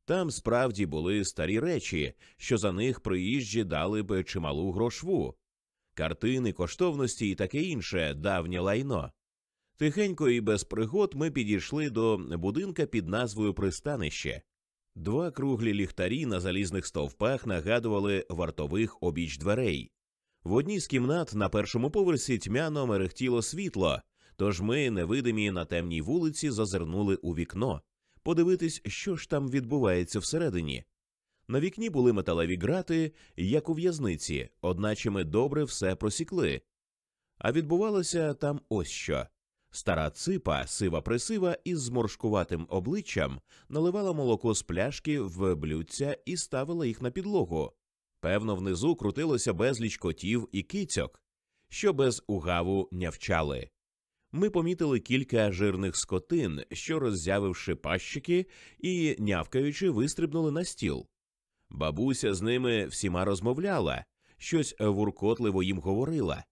Там справді були старі речі, що за них приїжджі дали б чималу грошву, картини, коштовності і таке інше давнє лайно. Тихенько і без пригод ми підійшли до будинка під назвою Пристанище. Два круглі ліхтарі на залізних стовпах нагадували вартових обіч дверей. В одній з кімнат на першому поверсі тьмяно мерехтіло світло, тож ми, невидимі на темній вулиці, зазирнули у вікно, подивитись, що ж там відбувається всередині. На вікні були металеві грати, як у в'язниці, одначе ми добре все просікли. А відбувалося там ось що. Стара ципа, сива присива із зморшкуватим обличчям наливала молоко з пляшки в блюдця і ставила їх на підлогу. Певно, внизу крутилося безліч котів і кицьок, що без угаву нявчали. Ми помітили кілька жирних скотин, що, роззявивши пащики і нявкаючи, вистрибнули на стіл. Бабуся з ними всіма розмовляла, щось вуркотливо їм говорила.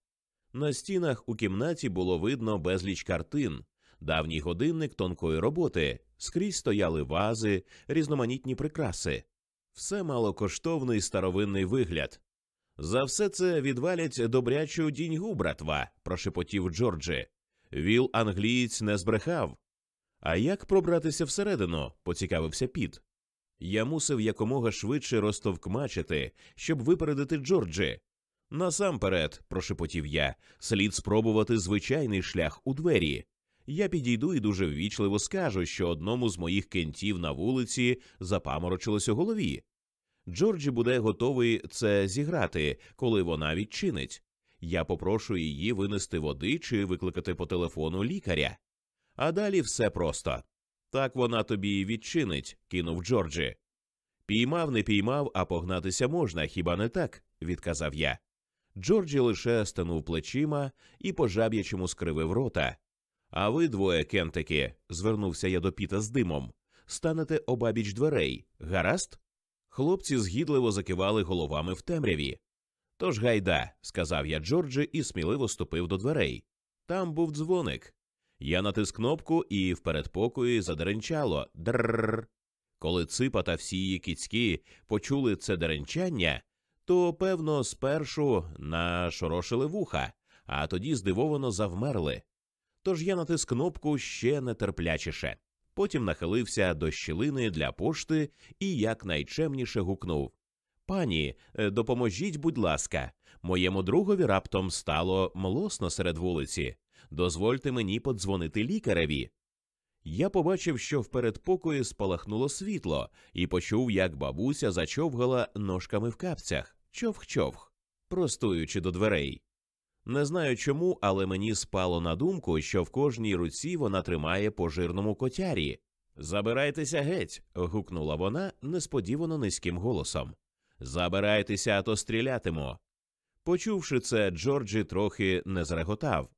На стінах у кімнаті було видно безліч картин, давній годинник тонкої роботи, скрізь стояли вази, різноманітні прикраси. Все мало коштовний старовинний вигляд. За все це відвалять добрячу діньгу, братва, прошепотів Джорджі. Віл англієць не збрехав. А як пробратися всередину? поцікавився Піт. Я мусив якомога швидше розтовкмачити, щоб випередити Джорджі. Насамперед, прошепотів я, слід спробувати звичайний шлях у двері. Я підійду і дуже ввічливо скажу, що одному з моїх кентів на вулиці запаморочилось у голові. Джорджі буде готовий це зіграти, коли вона відчинить. Я попрошу її винести води чи викликати по телефону лікаря. А далі все просто. Так вона тобі і відчинить, кинув Джорджі. Піймав, не піймав, а погнатися можна, хіба не так? відказав я. Джорджі лише стенув плечима і по жаб'ячому скривив рота. А ви двоє, кентики, звернувся я до піта з димом, станете обабіч дверей, гаразд? Хлопці згідливо закивали головами в темряві. Тож гайда, сказав я Джорджі і сміливо ступив до дверей. Там був дзвоник. Я натис кнопку і в передпокої задеренчало Дрррр. Коли ципа та всі її кіцькі почули це деренчання, то, певно, спершу нашорошили вуха, а тоді здивовано завмерли. Тож я натис кнопку ще нетерплячіше. Потім нахилився до щілини для пошти і якнайчемніше гукнув Пані, е, допоможіть, будь ласка, моєму другові раптом стало млосно серед вулиці. Дозвольте мені подзвонити лікареві. Я побачив, що в передпокої спалахнуло світло, і почув, як бабуся зачовгала ножками в капцях, човх-човх, простуючи до дверей. Не знаю чому, але мені спало на думку, що в кожній руці вона тримає по жирному котярі. Забирайтеся геть. гукнула вона несподівано низьким голосом. Забирайтеся, а то стрілятиму. Почувши це, Джорджі трохи не зреготав,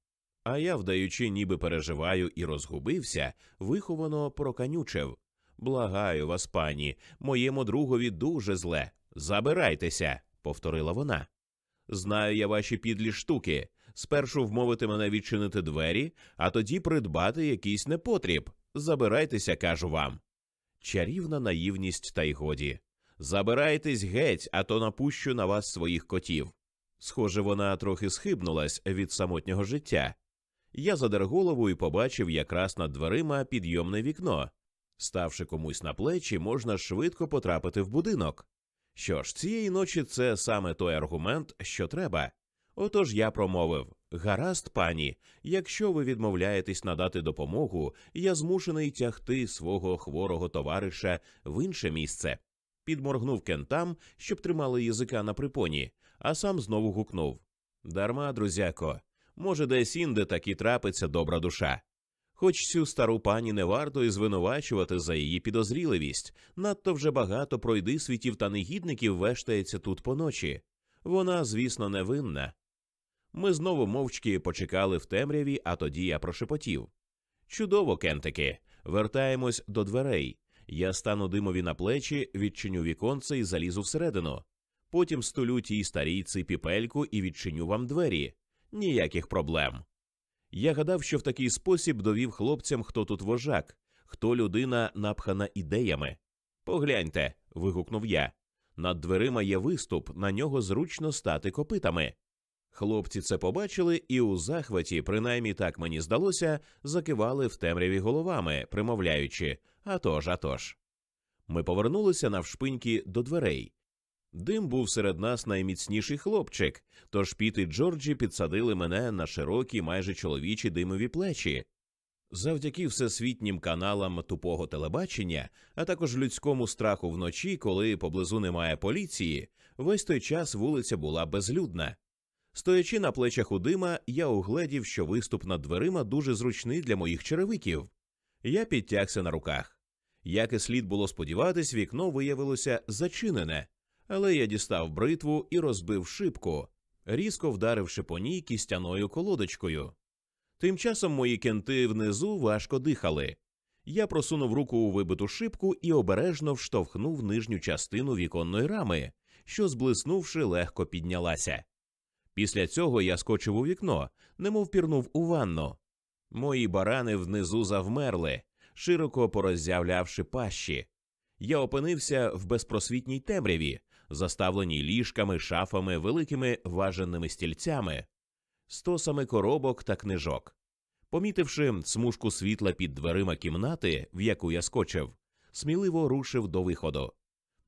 а я, вдаючи, ніби переживаю і розгубився, виховано проканючив. Благаю вас, пані, моєму другові дуже зле. Забирайтеся, повторила вона. Знаю я ваші підлі штуки. Спершу вмовити мене відчинити двері, а тоді придбати якийсь непотріб. Забирайтеся, кажу вам. Чарівна наївність та й годі. Забирайтесь геть, а то напущу на вас своїх котів. Схоже, вона трохи схибнулась від самотнього життя. Я задер голову і побачив якраз над дверима підйомне вікно. Ставши комусь на плечі, можна швидко потрапити в будинок. Що ж, цієї ночі це саме той аргумент, що треба. Отож я промовив гаразд, пані, якщо ви відмовляєтесь надати допомогу, я змушений тягти свого хворого товариша в інше місце. Підморгнув кентам, щоб тримали язика на припоні, а сам знову гукнув Дарма, друзяко, може, десь інде таки трапиться добра душа. Хоч цю стару пані не варто і звинувачувати за її підозріливість, надто вже багато пройди світів та негідників вештається тут поночі. Вона, звісно, невинна. Ми знову мовчки почекали в темряві, а тоді я прошепотів. Чудово, кентики, вертаємось до дверей. Я стану димові на плечі, відчиню віконце і залізу всередину. Потім стулю тій старій ципі пельку і відчиню вам двері. Ніяких проблем. Я гадав, що в такий спосіб довів хлопцям, хто тут вожак, хто людина напхана ідеями. Погляньте. вигукнув я. Над дверима є виступ, на нього зручно стати копитами. Хлопці це побачили і у захваті, принаймні так мені здалося, закивали в темряві головами, примовляючи «Атож, атож». Ми повернулися навшпиньки до дверей. Дим був серед нас найміцніший хлопчик, тож Піт і Джорджі підсадили мене на широкі, майже чоловічі димові плечі. Завдяки всесвітнім каналам тупого телебачення, а також людському страху вночі, коли поблизу немає поліції, весь той час вулиця була безлюдна. Стоячи на плечах у дима, я угледів, що виступ над дверима дуже зручний для моїх черевиків. Я підтягся на руках. Як і слід було сподіватись, вікно виявилося зачинене, але я дістав бритву і розбив шибку, різко вдаривши по ній кістяною колодочкою. Тим часом мої кенти внизу важко дихали. Я просунув руку у вибиту шибку і обережно вштовхнув нижню частину віконної рами, що, зблиснувши, легко піднялася. Після цього я скочив у вікно, немов пірнув у ванну. Мої барани внизу завмерли, широко пороззявлявши пащі. Я опинився в безпросвітній темряві, заставленій ліжками, шафами, великими важеними стільцями, стосами коробок та книжок. Помітивши смужку світла під дверима кімнати, в яку я скочив, сміливо рушив до виходу.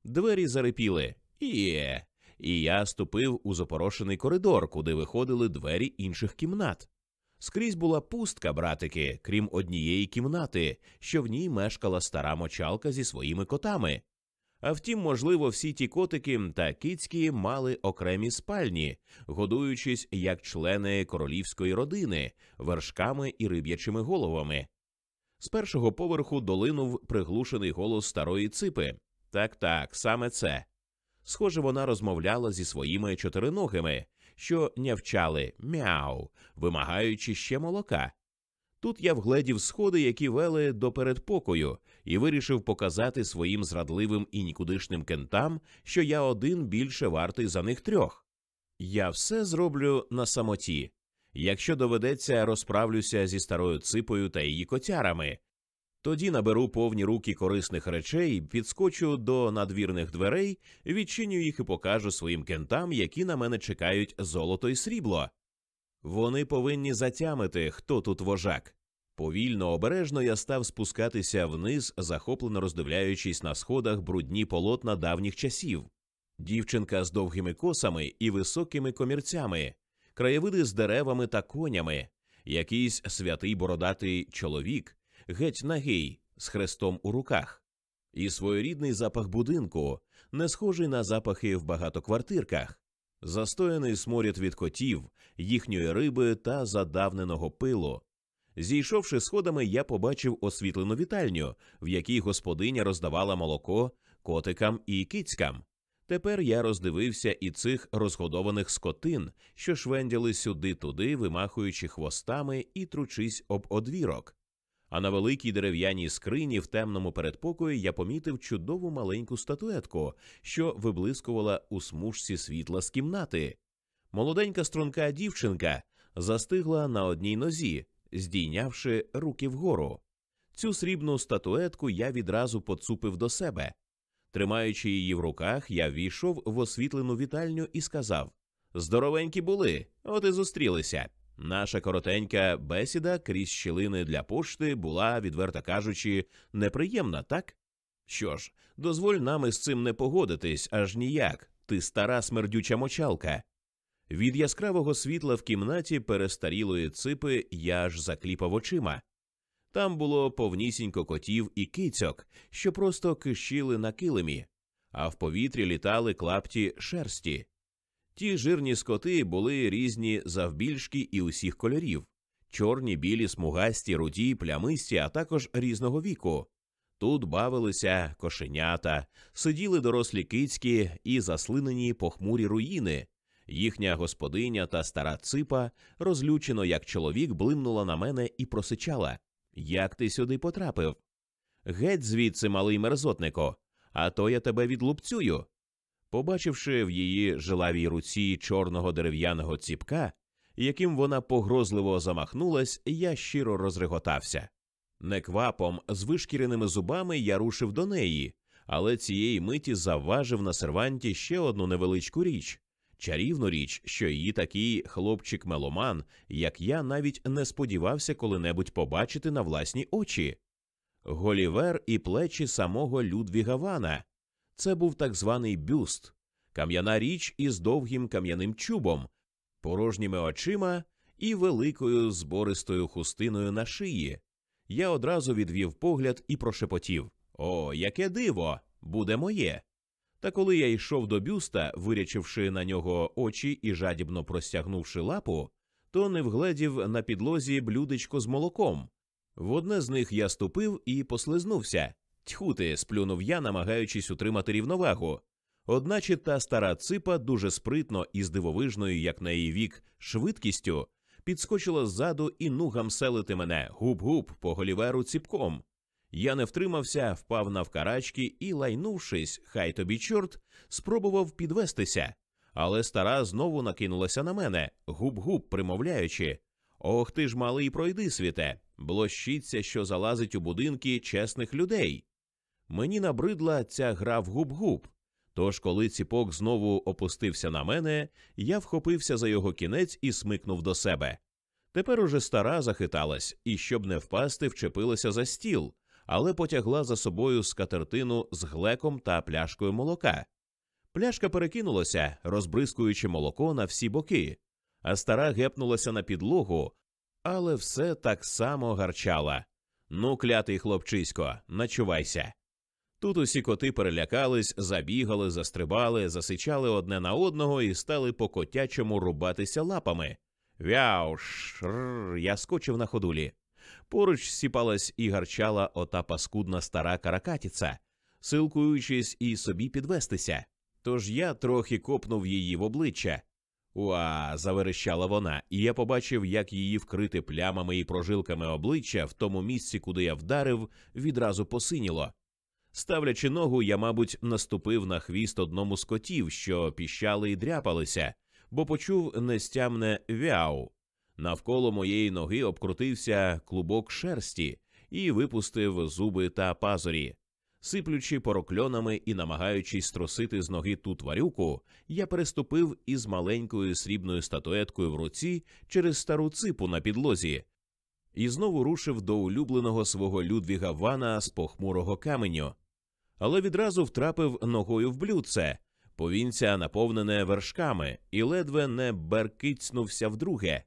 Двері зарипіли іє, і я ступив у запорошений коридор, куди виходили двері інших кімнат. Скрізь була пустка, братики, крім однієї кімнати, що в ній мешкала стара мочалка зі своїми котами. А втім, можливо, всі ті котики та кицькі мали окремі спальні, годуючись як члени королівської родини, вершками і риб'ячими головами. З першого поверху долинув приглушений голос старої ципи. Так, так, саме це. Схоже, вона розмовляла зі своїми чотириногими, що нявчали мяу, вимагаючи ще молока. Тут я вгледів сходи, які вели до передпокою, і вирішив показати своїм зрадливим і нікудишним кентам, що я один більше вартий за них трьох. Я все зроблю на самоті. Якщо доведеться, розправлюся зі старою ципою та її котярами. Тоді наберу повні руки корисних речей, підскочу до надвірних дверей, відчиню їх і покажу своїм кентам, які на мене чекають золото і срібло. Вони повинні затямити, хто тут вожак. Повільно, обережно я став спускатися вниз, захоплено роздивляючись на сходах брудні полотна давніх часів. Дівчинка з довгими косами і високими комірцями, краєвиди з деревами та конями, якийсь святий бородатий чоловік, геть нагий, з хрестом у руках, і своєрідний запах будинку, не схожий на запахи в багатоквартирках, застояний сморід від котів, їхньої риби та задавненого пилу. Зійшовши сходами, я побачив освітлену вітальню, в якій господиня роздавала молоко котикам і кицькам. Тепер я роздивився і цих розгодованих скотин, що швендяли сюди-туди, вимахуючи хвостами і тручись об одвірок. А на великій дерев'яній скрині в темному передпокої я помітив чудову маленьку статуетку, що виблискувала у смужці світла з кімнати. Молоденька струнка дівчинка застигла на одній нозі, здійнявши руки вгору. Цю срібну статуетку я відразу поцупив до себе. Тримаючи її в руках, я ввійшов в освітлену вітальню і сказав Здоровенькі були, от і зустрілися. Наша коротенька бесіда крізь щілини для пошти була, відверто кажучи, неприємна, так? Що ж, дозволь нам із цим не погодитись аж ніяк, ти стара смердюча мочалка. Від яскравого світла в кімнаті перестарілої ципи я аж закліпав очима. Там було повнісінько котів і кицьок, що просто кишіли на килимі, а в повітрі літали клапті шерсті. Ті жирні скоти були різні завбільшки і усіх кольорів чорні, білі, смугасті, руді, плямисті, а також різного віку. Тут бавилися кошенята, сиділи дорослі кицькі і заслинені похмурі руїни. Їхня господиня та стара ципа, розлючено як чоловік, блимнула на мене і просичала Як ти сюди потрапив? Геть звідси, малий мерзотнико, а то я тебе відлупцюю. Побачивши в її жилавій руці чорного дерев'яного ціпка, яким вона погрозливо замахнулась, я щиро розреготався. Неквапом, з вишкіреними зубами я рушив до неї, але цієї миті завважив на серванті ще одну невеличку річ чарівну річ, що її такий хлопчик-меломан, як я, навіть не сподівався коли-небудь побачити на власні очі. Голівер і плечі самого Людвіга Вана. Це був так званий бюст, кам'яна річ із довгим кам'яним чубом, порожніми очима і великою збористою хустиною на шиї. Я одразу відвів погляд і прошепотів О, яке диво! Буде моє. Та коли я йшов до бюста, вирячивши на нього очі і жадібно простягнувши лапу, то не вгледів на підлозі блюдечко з молоком. В одне з них я ступив і послизнувся. Тьху ти, сплюнув я, намагаючись утримати рівновагу. Одначе та стара ципа дуже спритно і з дивовижною, як на її вік, швидкістю підскочила ззаду і нугам селити мене губ-губ по голіверу ціпком. Я не втримався, впав навкарачки і, лайнувшись, хай тобі чорт, спробував підвестися. Але стара знову накинулася на мене, губ-губ примовляючи Ох ти ж, малий, пройди світе, блощиться, що залазить у будинки чесних людей. Мені набридла ця гра в губ-губ. Тож, коли ціпок знову опустився на мене, я вхопився за його кінець і смикнув до себе. Тепер уже стара захиталась і, щоб не впасти, вчепилася за стіл, але потягла за собою скатертину з глеком та пляшкою молока. Пляшка перекинулася, розбризкуючи молоко на всі боки, а стара гепнулася на підлогу, але все так само гарчала. Ну, клятий хлопчисько, начувайся. Тут усі коти перелякались, забігали, застрибали, засичали одне на одного і стали по котячому рубатися лапами. Вяу, шррр, я скочив на ходулі. Поруч сіпалась і гарчала ота паскудна стара каракатіця, силкуючись і собі підвестися. Тож я трохи копнув її в обличчя. Уа, заверещала вона, і я побачив, як її вкрити плямами і прожилками обличчя в тому місці, куди я вдарив, відразу посиніло. Ставлячи ногу, я, мабуть, наступив на хвіст одному з котів, що піщали і дряпалися, бо почув нестямне вяу. Навколо моєї ноги обкрутився клубок шерсті і випустив зуби та пазурі. Сиплючи порокльонами і намагаючись струсити з ноги ту тварюку, я переступив із маленькою срібною статуеткою в руці через стару ципу на підлозі і знову рушив до улюбленого свого Людвіга Вана з похмурого каменю. Але відразу втрапив ногою в блюдце, повінця наповнене вершками, і ледве не беркицнувся вдруге.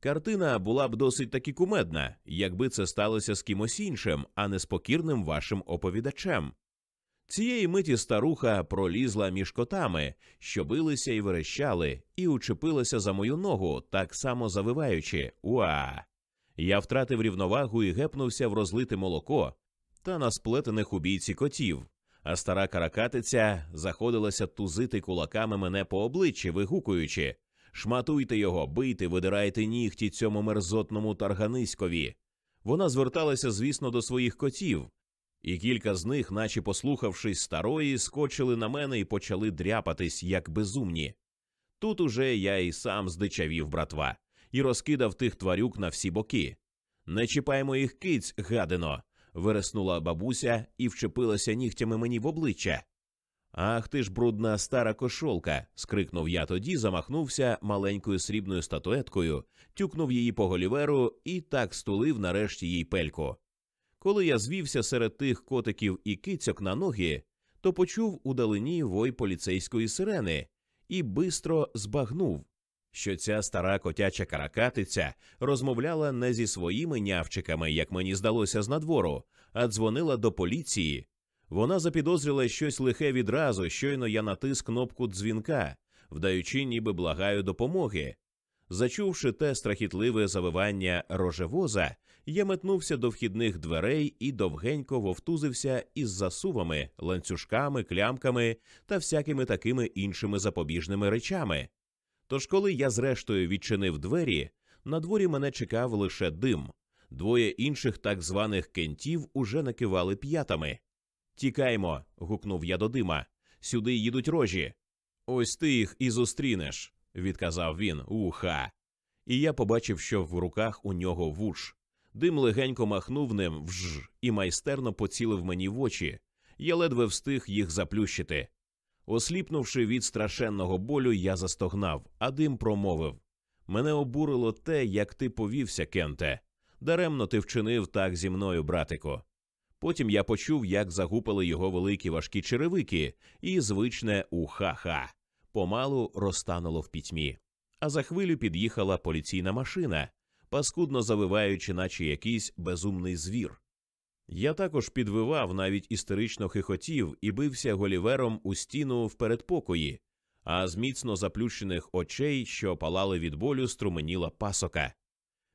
Картина була б досить таки кумедна, якби це сталося з кимось іншим, а не з покірним вашим оповідачем. Цієї миті старуха пролізла між котами, що билися і верещали, і учепилася за мою ногу, так само завиваючи Уа. Я втратив рівновагу і гепнувся в розлите молоко та на сплетених у бійці котів, а стара каракатиця заходилася тузити кулаками мене по обличчі, вигукуючи Шматуйте його, бийте, видирайте нігті цьому мерзотному тарганиськові. Вона зверталася, звісно, до своїх котів, і кілька з них, наче послухавшись старої, скочили на мене і почали дряпатись, як безумні. Тут уже я і сам здичавів, братва, і розкидав тих тварюк на всі боки. Не чіпаймо їх киць, гадино. Вириснула бабуся і вчепилася нігтями мені в обличчя. Ах ти ж брудна стара кошолка. скрикнув я тоді, замахнувся маленькою срібною статуеткою, тюкнув її по голіверу і так стулив нарешті їй пельку. Коли я звівся серед тих котиків і кицьок на ноги, то почув удалині вой поліцейської сирени і бистро збагнув, що ця стара котяча каракатиця розмовляла не зі своїми нявчиками, як мені здалося з надвору, а дзвонила до поліції. Вона запідозрила щось лихе відразу, щойно я натис кнопку дзвінка, вдаючи, ніби благаю допомоги. Зачувши те страхітливе завивання рожевоза, я метнувся до вхідних дверей і довгенько вовтузився із засувами, ланцюжками, клямками та всякими такими іншими запобіжними речами. Тож, коли я зрештою відчинив двері, на дворі мене чекав лише дим. Двоє інших так званих кентів уже накивали п'ятами. Тікаймо. гукнув я до дима. Сюди їдуть рожі. Ось ти їх і зустрінеш, відказав він. Уха. І я побачив, що в руках у нього вуш. Дим легенько махнув ним вж і майстерно поцілив мені в очі. Я ледве встиг їх заплющити. Осліпнувши від страшенного болю, я застогнав, а дим промовив Мене обурило те, як ти повівся, Кенте. Даремно ти вчинив так зі мною, братику. Потім я почув, як загупали його великі важкі черевики, і звичне уха-ха помалу розтануло в пітьмі. А за хвилю під'їхала поліційна машина, паскудно завиваючи, наче якийсь безумний звір. Я також підвивав, навіть істерично хихотів і бився голівером у стіну в передпокої, а з міцно заплющених очей, що палали від болю, струменіла пасока.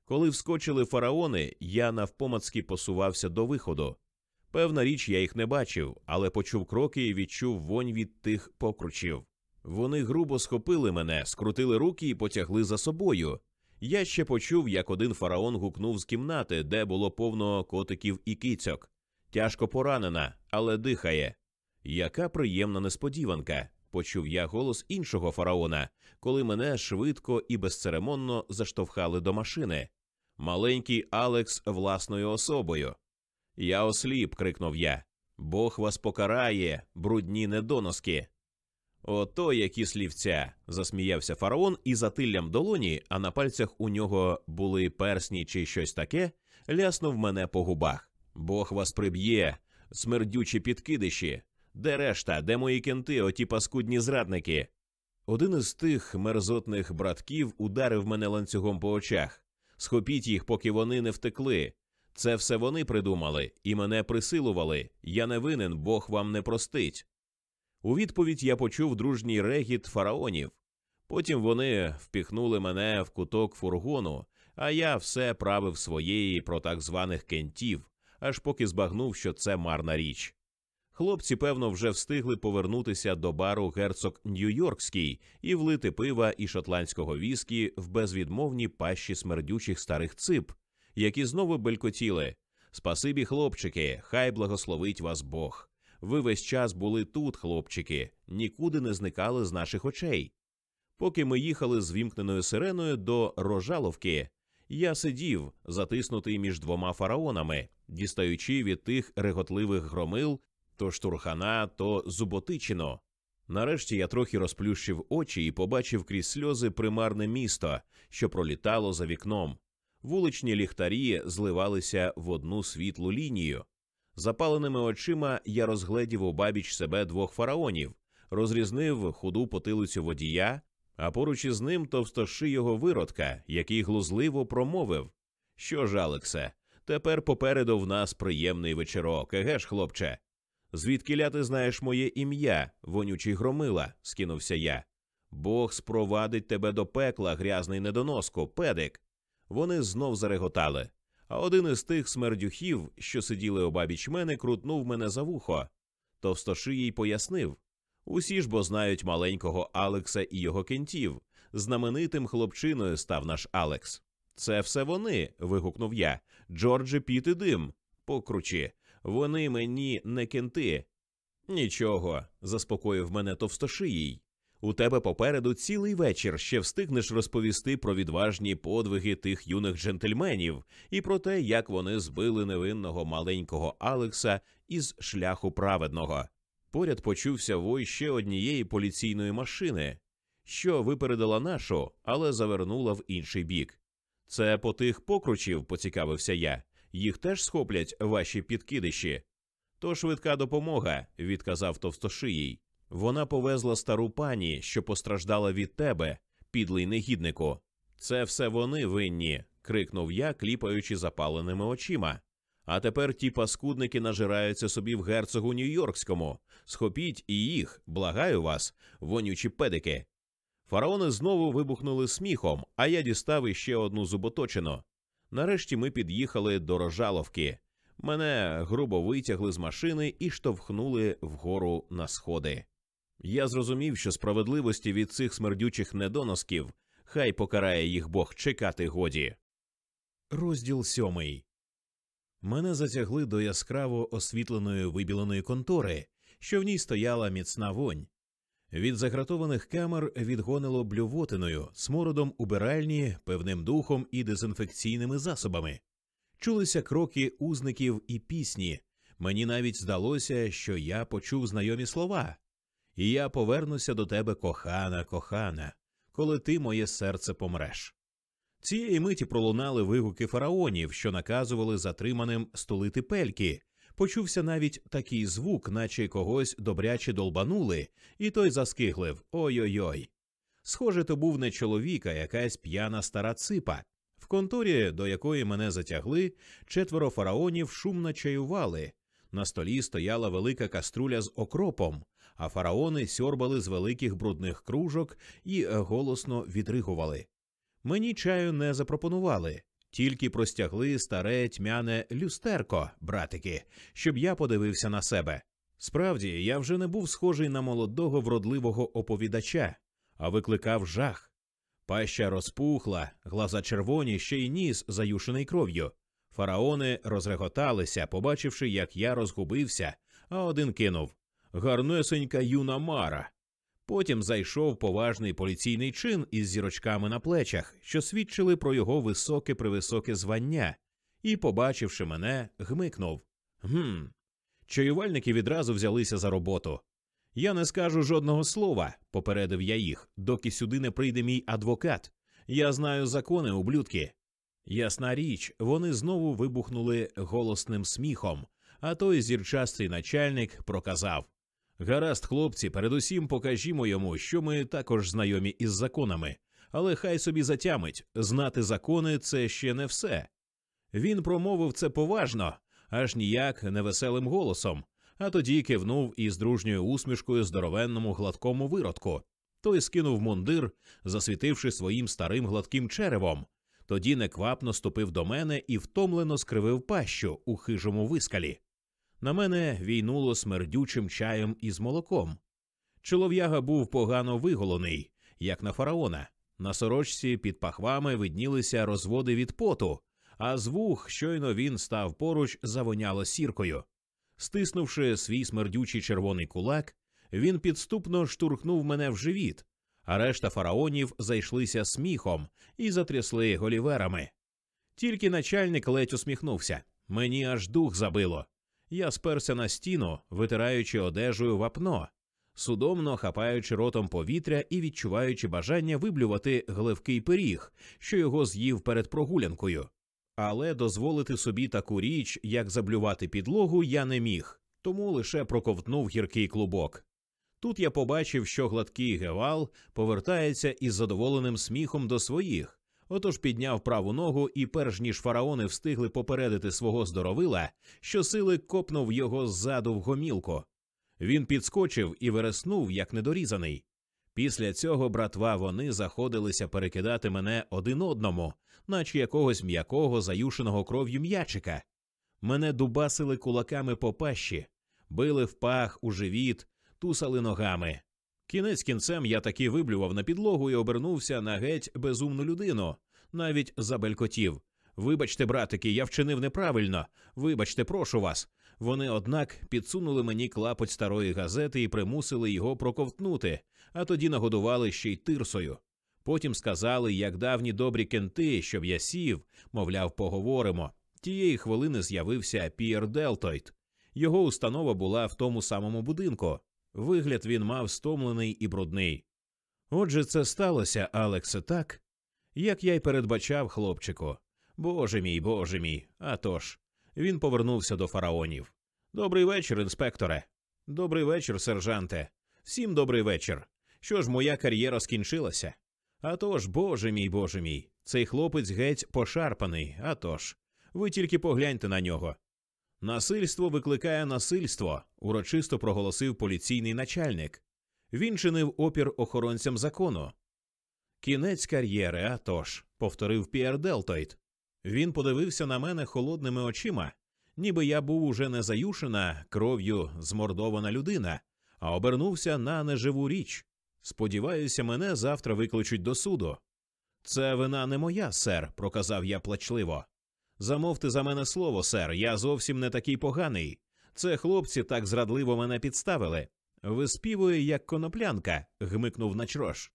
Коли вскочили фараони, я навпомацьки посувався до виходу. Певна річ, я їх не бачив, але почув кроки і відчув вонь від тих покручів. Вони грубо схопили мене, скрутили руки і потягли за собою. Я ще почув, як один фараон гукнув з кімнати, де було повно котиків і кицьок. Тяжко поранена, але дихає. Яка приємна несподіванка, почув я голос іншого фараона, коли мене швидко і безцеремонно заштовхали до машини. Маленький Алекс власною особою. Я осліп, крикнув я. Бог вас покарає, брудні недоноски. Ото які слівця. засміявся фараон, і затиллям долоні, а на пальцях у нього були персні чи щось таке, ляснув мене по губах. Бог вас приб'є, смердючі підкидиші. Де решта, де мої кенти, оті паскудні зрадники? Один із тих мерзотних братків ударив мене ланцюгом по очах. Схопіть їх, поки вони не втекли. Це все вони придумали і мене присилували. Я не винен, Бог вам не простить. У відповідь я почув дружній регіт фараонів. Потім вони впіхнули мене в куток фургону, а я все правив своєї про так званих кентів, аж поки збагнув, що це марна річ. Хлопці, певно, вже встигли повернутися до бару герцог Нью-Йоркський і влити пива і шотландського віскі в безвідмовні пащі смердючих старих цип, які знову белькотіли. Спасибі, хлопчики, хай благословить вас Бог. Ви весь час були тут, хлопчики, нікуди не зникали з наших очей. Поки ми їхали з вімкненою сиреною до Рожаловки, я сидів, затиснутий між двома фараонами, дістаючи від тих реготливих громил то штурхана, то зуботичино. Нарешті я трохи розплющив очі і побачив крізь сльози примарне місто, що пролітало за вікном. Вуличні ліхтарі зливалися в одну світлу лінію. Запаленими очима я розгледів у бабіч себе двох фараонів, розрізнив худу потилицю водія, а поруч із ним товстошийого виродка, який глузливо промовив Що ж, Алексе, тепер попереду в нас приємний вечірок, еге ж, хлопче. Звідки ти знаєш моє ім'я, вонючий громила, скинувся я. Бог спровадить тебе до пекла, грязний недоноску, педик. Вони знов зареготали. А один із тих смердюхів, що сиділи обабіч мене, крутнув мене за вухо. Товстошиїй пояснив усі ж бо знають маленького Алекса і його кентів. Знаменитим хлопчиною став наш Алекс. Це все вони. вигукнув я. Джорджі Піт і дим. Покручі. Вони мені не кенти. Нічого, заспокоїв мене товстошиїй. У тебе попереду цілий вечір ще встигнеш розповісти про відважні подвиги тих юних джентльменів і про те, як вони збили невинного маленького Алекса із шляху праведного. Поряд почувся вой ще однієї поліційної машини, що випередила нашу, але завернула в інший бік. Це по тих покручів, поцікавився я, їх теж схоплять ваші підкидиші. То швидка допомога, відказав товстошиїй. Вона повезла стару пані, що постраждала від тебе, підлий негіднику. Це все вони винні. крикнув я, кліпаючи запаленими очима. А тепер ті паскудники нажираються собі в герцогу Нью-Йоркському. Схопіть і їх, благаю вас, вонючі педики. Фараони знову вибухнули сміхом, а я дістав іще одну зуботочину. Нарешті ми під'їхали до рожаловки. Мене грубо витягли з машини і штовхнули вгору на сходи. Я зрозумів, що справедливості від цих смердючих недоносків хай покарає їх Бог чекати годі. Розділ сьомий. Мене затягли до яскраво освітленої вибіленої контори, що в ній стояла міцна вонь. Від загратованих камер відгонило блювотиною, смородом убиральні, певним духом і дезінфекційними засобами. Чулися кроки узників і пісні. Мені навіть здалося, що я почув знайомі слова. І я повернуся до тебе, кохана, кохана, коли ти моє серце помреш. Цієї миті пролунали вигуки фараонів, що наказували затриманим столити пельки. Почувся навіть такий звук, наче когось добряче долбанули, і той заскиглив ой-ой-ой. Схоже, то був не чоловік, а якась п'яна стара ципа. В конторі, до якої мене затягли, четверо фараонів шумно чаювали. На столі стояла велика каструля з окропом, а фараони сьорбали з великих брудних кружок і голосно відригували. Мені чаю не запропонували, тільки простягли старе тьмяне люстерко, братики, щоб я подивився на себе. Справді, я вже не був схожий на молодого вродливого оповідача, а викликав жах. Паща розпухла, глаза червоні, ще й ніс, заюшений кров'ю. Фараони розреготалися, побачивши, як я розгубився, а один кинув Гарнесенька юна Мара. Потім зайшов поважний поліційний чин із зірочками на плечах, що свідчили про його високе привисоке звання, і, побачивши мене, гмикнув Гм. Чаювальники відразу взялися за роботу. Я не скажу жодного слова, попередив я їх, доки сюди не прийде мій адвокат. Я знаю закони, ублюдки. Ясна річ, вони знову вибухнули голосним сміхом, а той зірчастий начальник проказав Гаразд, хлопці, передусім покажімо йому, що ми також знайомі із законами, але хай собі затямить знати закони це ще не все. Він промовив це поважно, аж ніяк невеселим голосом, а тоді кивнув із дружньою усмішкою здоровенному гладкому виродку. Той скинув мундир, засвітивши своїм старим гладким черевом. Тоді неквапно ступив до мене і втомлено скривив пащу у хижому вискалі. На мене війнуло смердючим чаєм із молоком. Чолов'яга був погано виголений, як на фараона. На сорочці під пахвами виднілися розводи від поту, а з вух, щойно він став поруч, завоняло сіркою. Стиснувши свій смердючий червоний кулак, він підступно штурхнув мене в живіт, а решта фараонів зайшлися сміхом і затрясли голіверами. Тільки начальник ледь усміхнувся. Мені аж дух забило. Я сперся на стіну, витираючи одежею вапно, судомно хапаючи ротом повітря і відчуваючи бажання виблювати гливкий пиріг, що його з'їв перед прогулянкою. Але дозволити собі таку річ, як заблювати підлогу, я не міг, тому лише проковтнув гіркий клубок. Тут я побачив, що гладкий гевал повертається із задоволеним сміхом до своїх, отож підняв праву ногу і, перш ніж фараони встигли попередити свого здоровила, що сили копнув його ззаду в гомілку. Він підскочив і вереснув, як недорізаний. Після цього братва вони заходилися перекидати мене один одному, наче якогось м'якого заюшеного кров'ю м'ячика. Мене дубасили кулаками по пащі, били в пах у живіт, тусали ногами. Кінець кінцем я таки виблював на підлогу і обернувся на геть безумну людину, навіть забелькотів. Вибачте, братики, я вчинив неправильно. Вибачте, прошу вас. Вони, однак, підсунули мені клапоть старої газети і примусили його проковтнути, а тоді нагодували ще й тирсою. Потім сказали, як давні добрі кенти, щоб я сів, мовляв, поговоримо. Тієї хвилини з'явився Піер Делтойт. Його установа була в тому самому будинку. Вигляд він мав стомлений і брудний. Отже, це сталося, Алексе, так? Як я й передбачав, хлопчику. Боже мій, боже мій. А тож. Він повернувся до фараонів. Добрий вечір, інспекторе. Добрий вечір, сержанте. Всім добрий вечір. Що ж, моя кар'єра скінчилася? А тож, боже мій, боже мій, цей хлопець геть пошарпаний. А тож. Ви тільки погляньте на нього. Насильство викликає насильство, урочисто проголосив поліційний начальник. Він чинив опір охоронцям закону. Кінець кар'єри, а тож», – повторив Піер Делтойт. Він подивився на мене холодними очима, ніби я був уже не заюшена кров'ю змордована людина, а обернувся на неживу річ. Сподіваюся, мене завтра викличуть до суду. Це вина не моя, сер, проказав я плачливо. Замовте за мене слово, сер, я зовсім не такий поганий. Це хлопці так зрадливо мене підставили. Виспівує, як коноплянка, гмикнув начрош.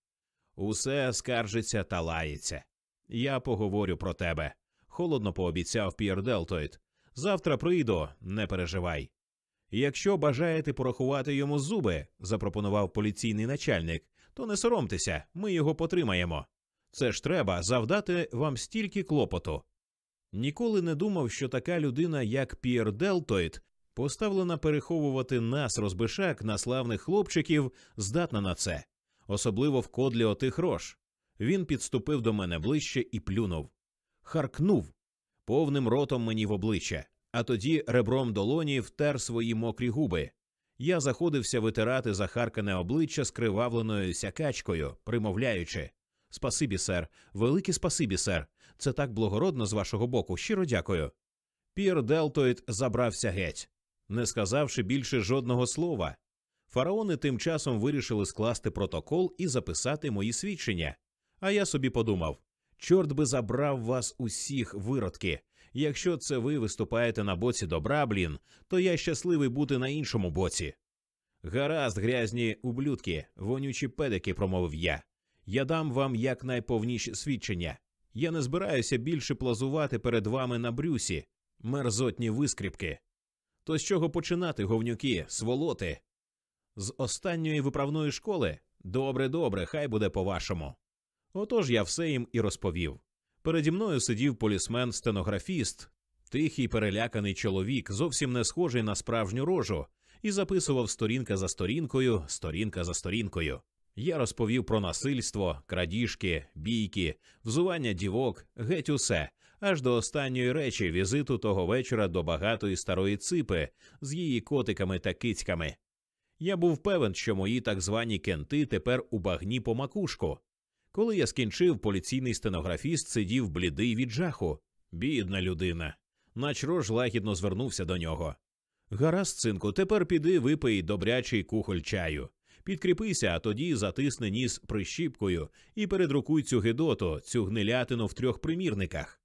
Усе скаржиться та лається. Я поговорю про тебе холодно пообіцяв П'єр Делтойт. Завтра прийду, не переживай. Якщо бажаєте порахувати йому зуби, запропонував поліційний начальник, то не соромтеся, ми його потримаємо. Це ж треба завдати вам стільки клопоту. Ніколи не думав, що така людина, як П'єр Делтойт, поставлена переховувати нас, розбишак, на славних хлопчиків, здатна на це, особливо в кодлі отих рож. Він підступив до мене ближче і плюнув харкнув повним ротом мені в обличчя, а тоді ребром долоні втер свої мокрі губи. Я заходився витирати захаркане обличчя скривавленою сякачкою, примовляючи Спасибі, сер, велике спасибі, сер. Це так благородно з вашого боку. Щиро дякую. Пір Делтоїд забрався геть, не сказавши більше жодного слова. Фараони тим часом вирішили скласти протокол і записати мої свідчення. А я собі подумав Чорт би забрав вас усіх виродки. Якщо це ви виступаєте на боці добра, блін, то я щасливий бути на іншому боці. Гаразд, грязні ублюдки, вонючі педики, промовив я. Я дам вам якнайповніші свідчення. Я не збираюся більше плазувати перед вами на брюсі, мерзотні вискріпки. То з чого починати, говнюки, сволоти? З останньої виправної школи? Добре, добре, хай буде по вашому. Отож я все їм і розповів. Переді мною сидів полісмен-стенографіст, тихий переляканий чоловік, зовсім не схожий на справжню рожу, і записував сторінка за сторінкою, сторінка за сторінкою. Я розповів про насильство, крадіжки, бійки, взування дівок, геть усе, аж до останньої речі візиту того вечора до багатої старої ципи з її котиками та кицьками. Я був певен, що мої так звані кенти тепер у багні по макушку. Коли я скінчив, поліційний стенографіст сидів блідий від жаху. Бідна людина. Начрож лагідно звернувся до нього. Гаразд, синку, тепер піди випий добрячий кухоль чаю. Підкріпися, а тоді затисни ніс прищіпкою і передрукуй цю гидоту, цю гнилятину в трьох примірниках.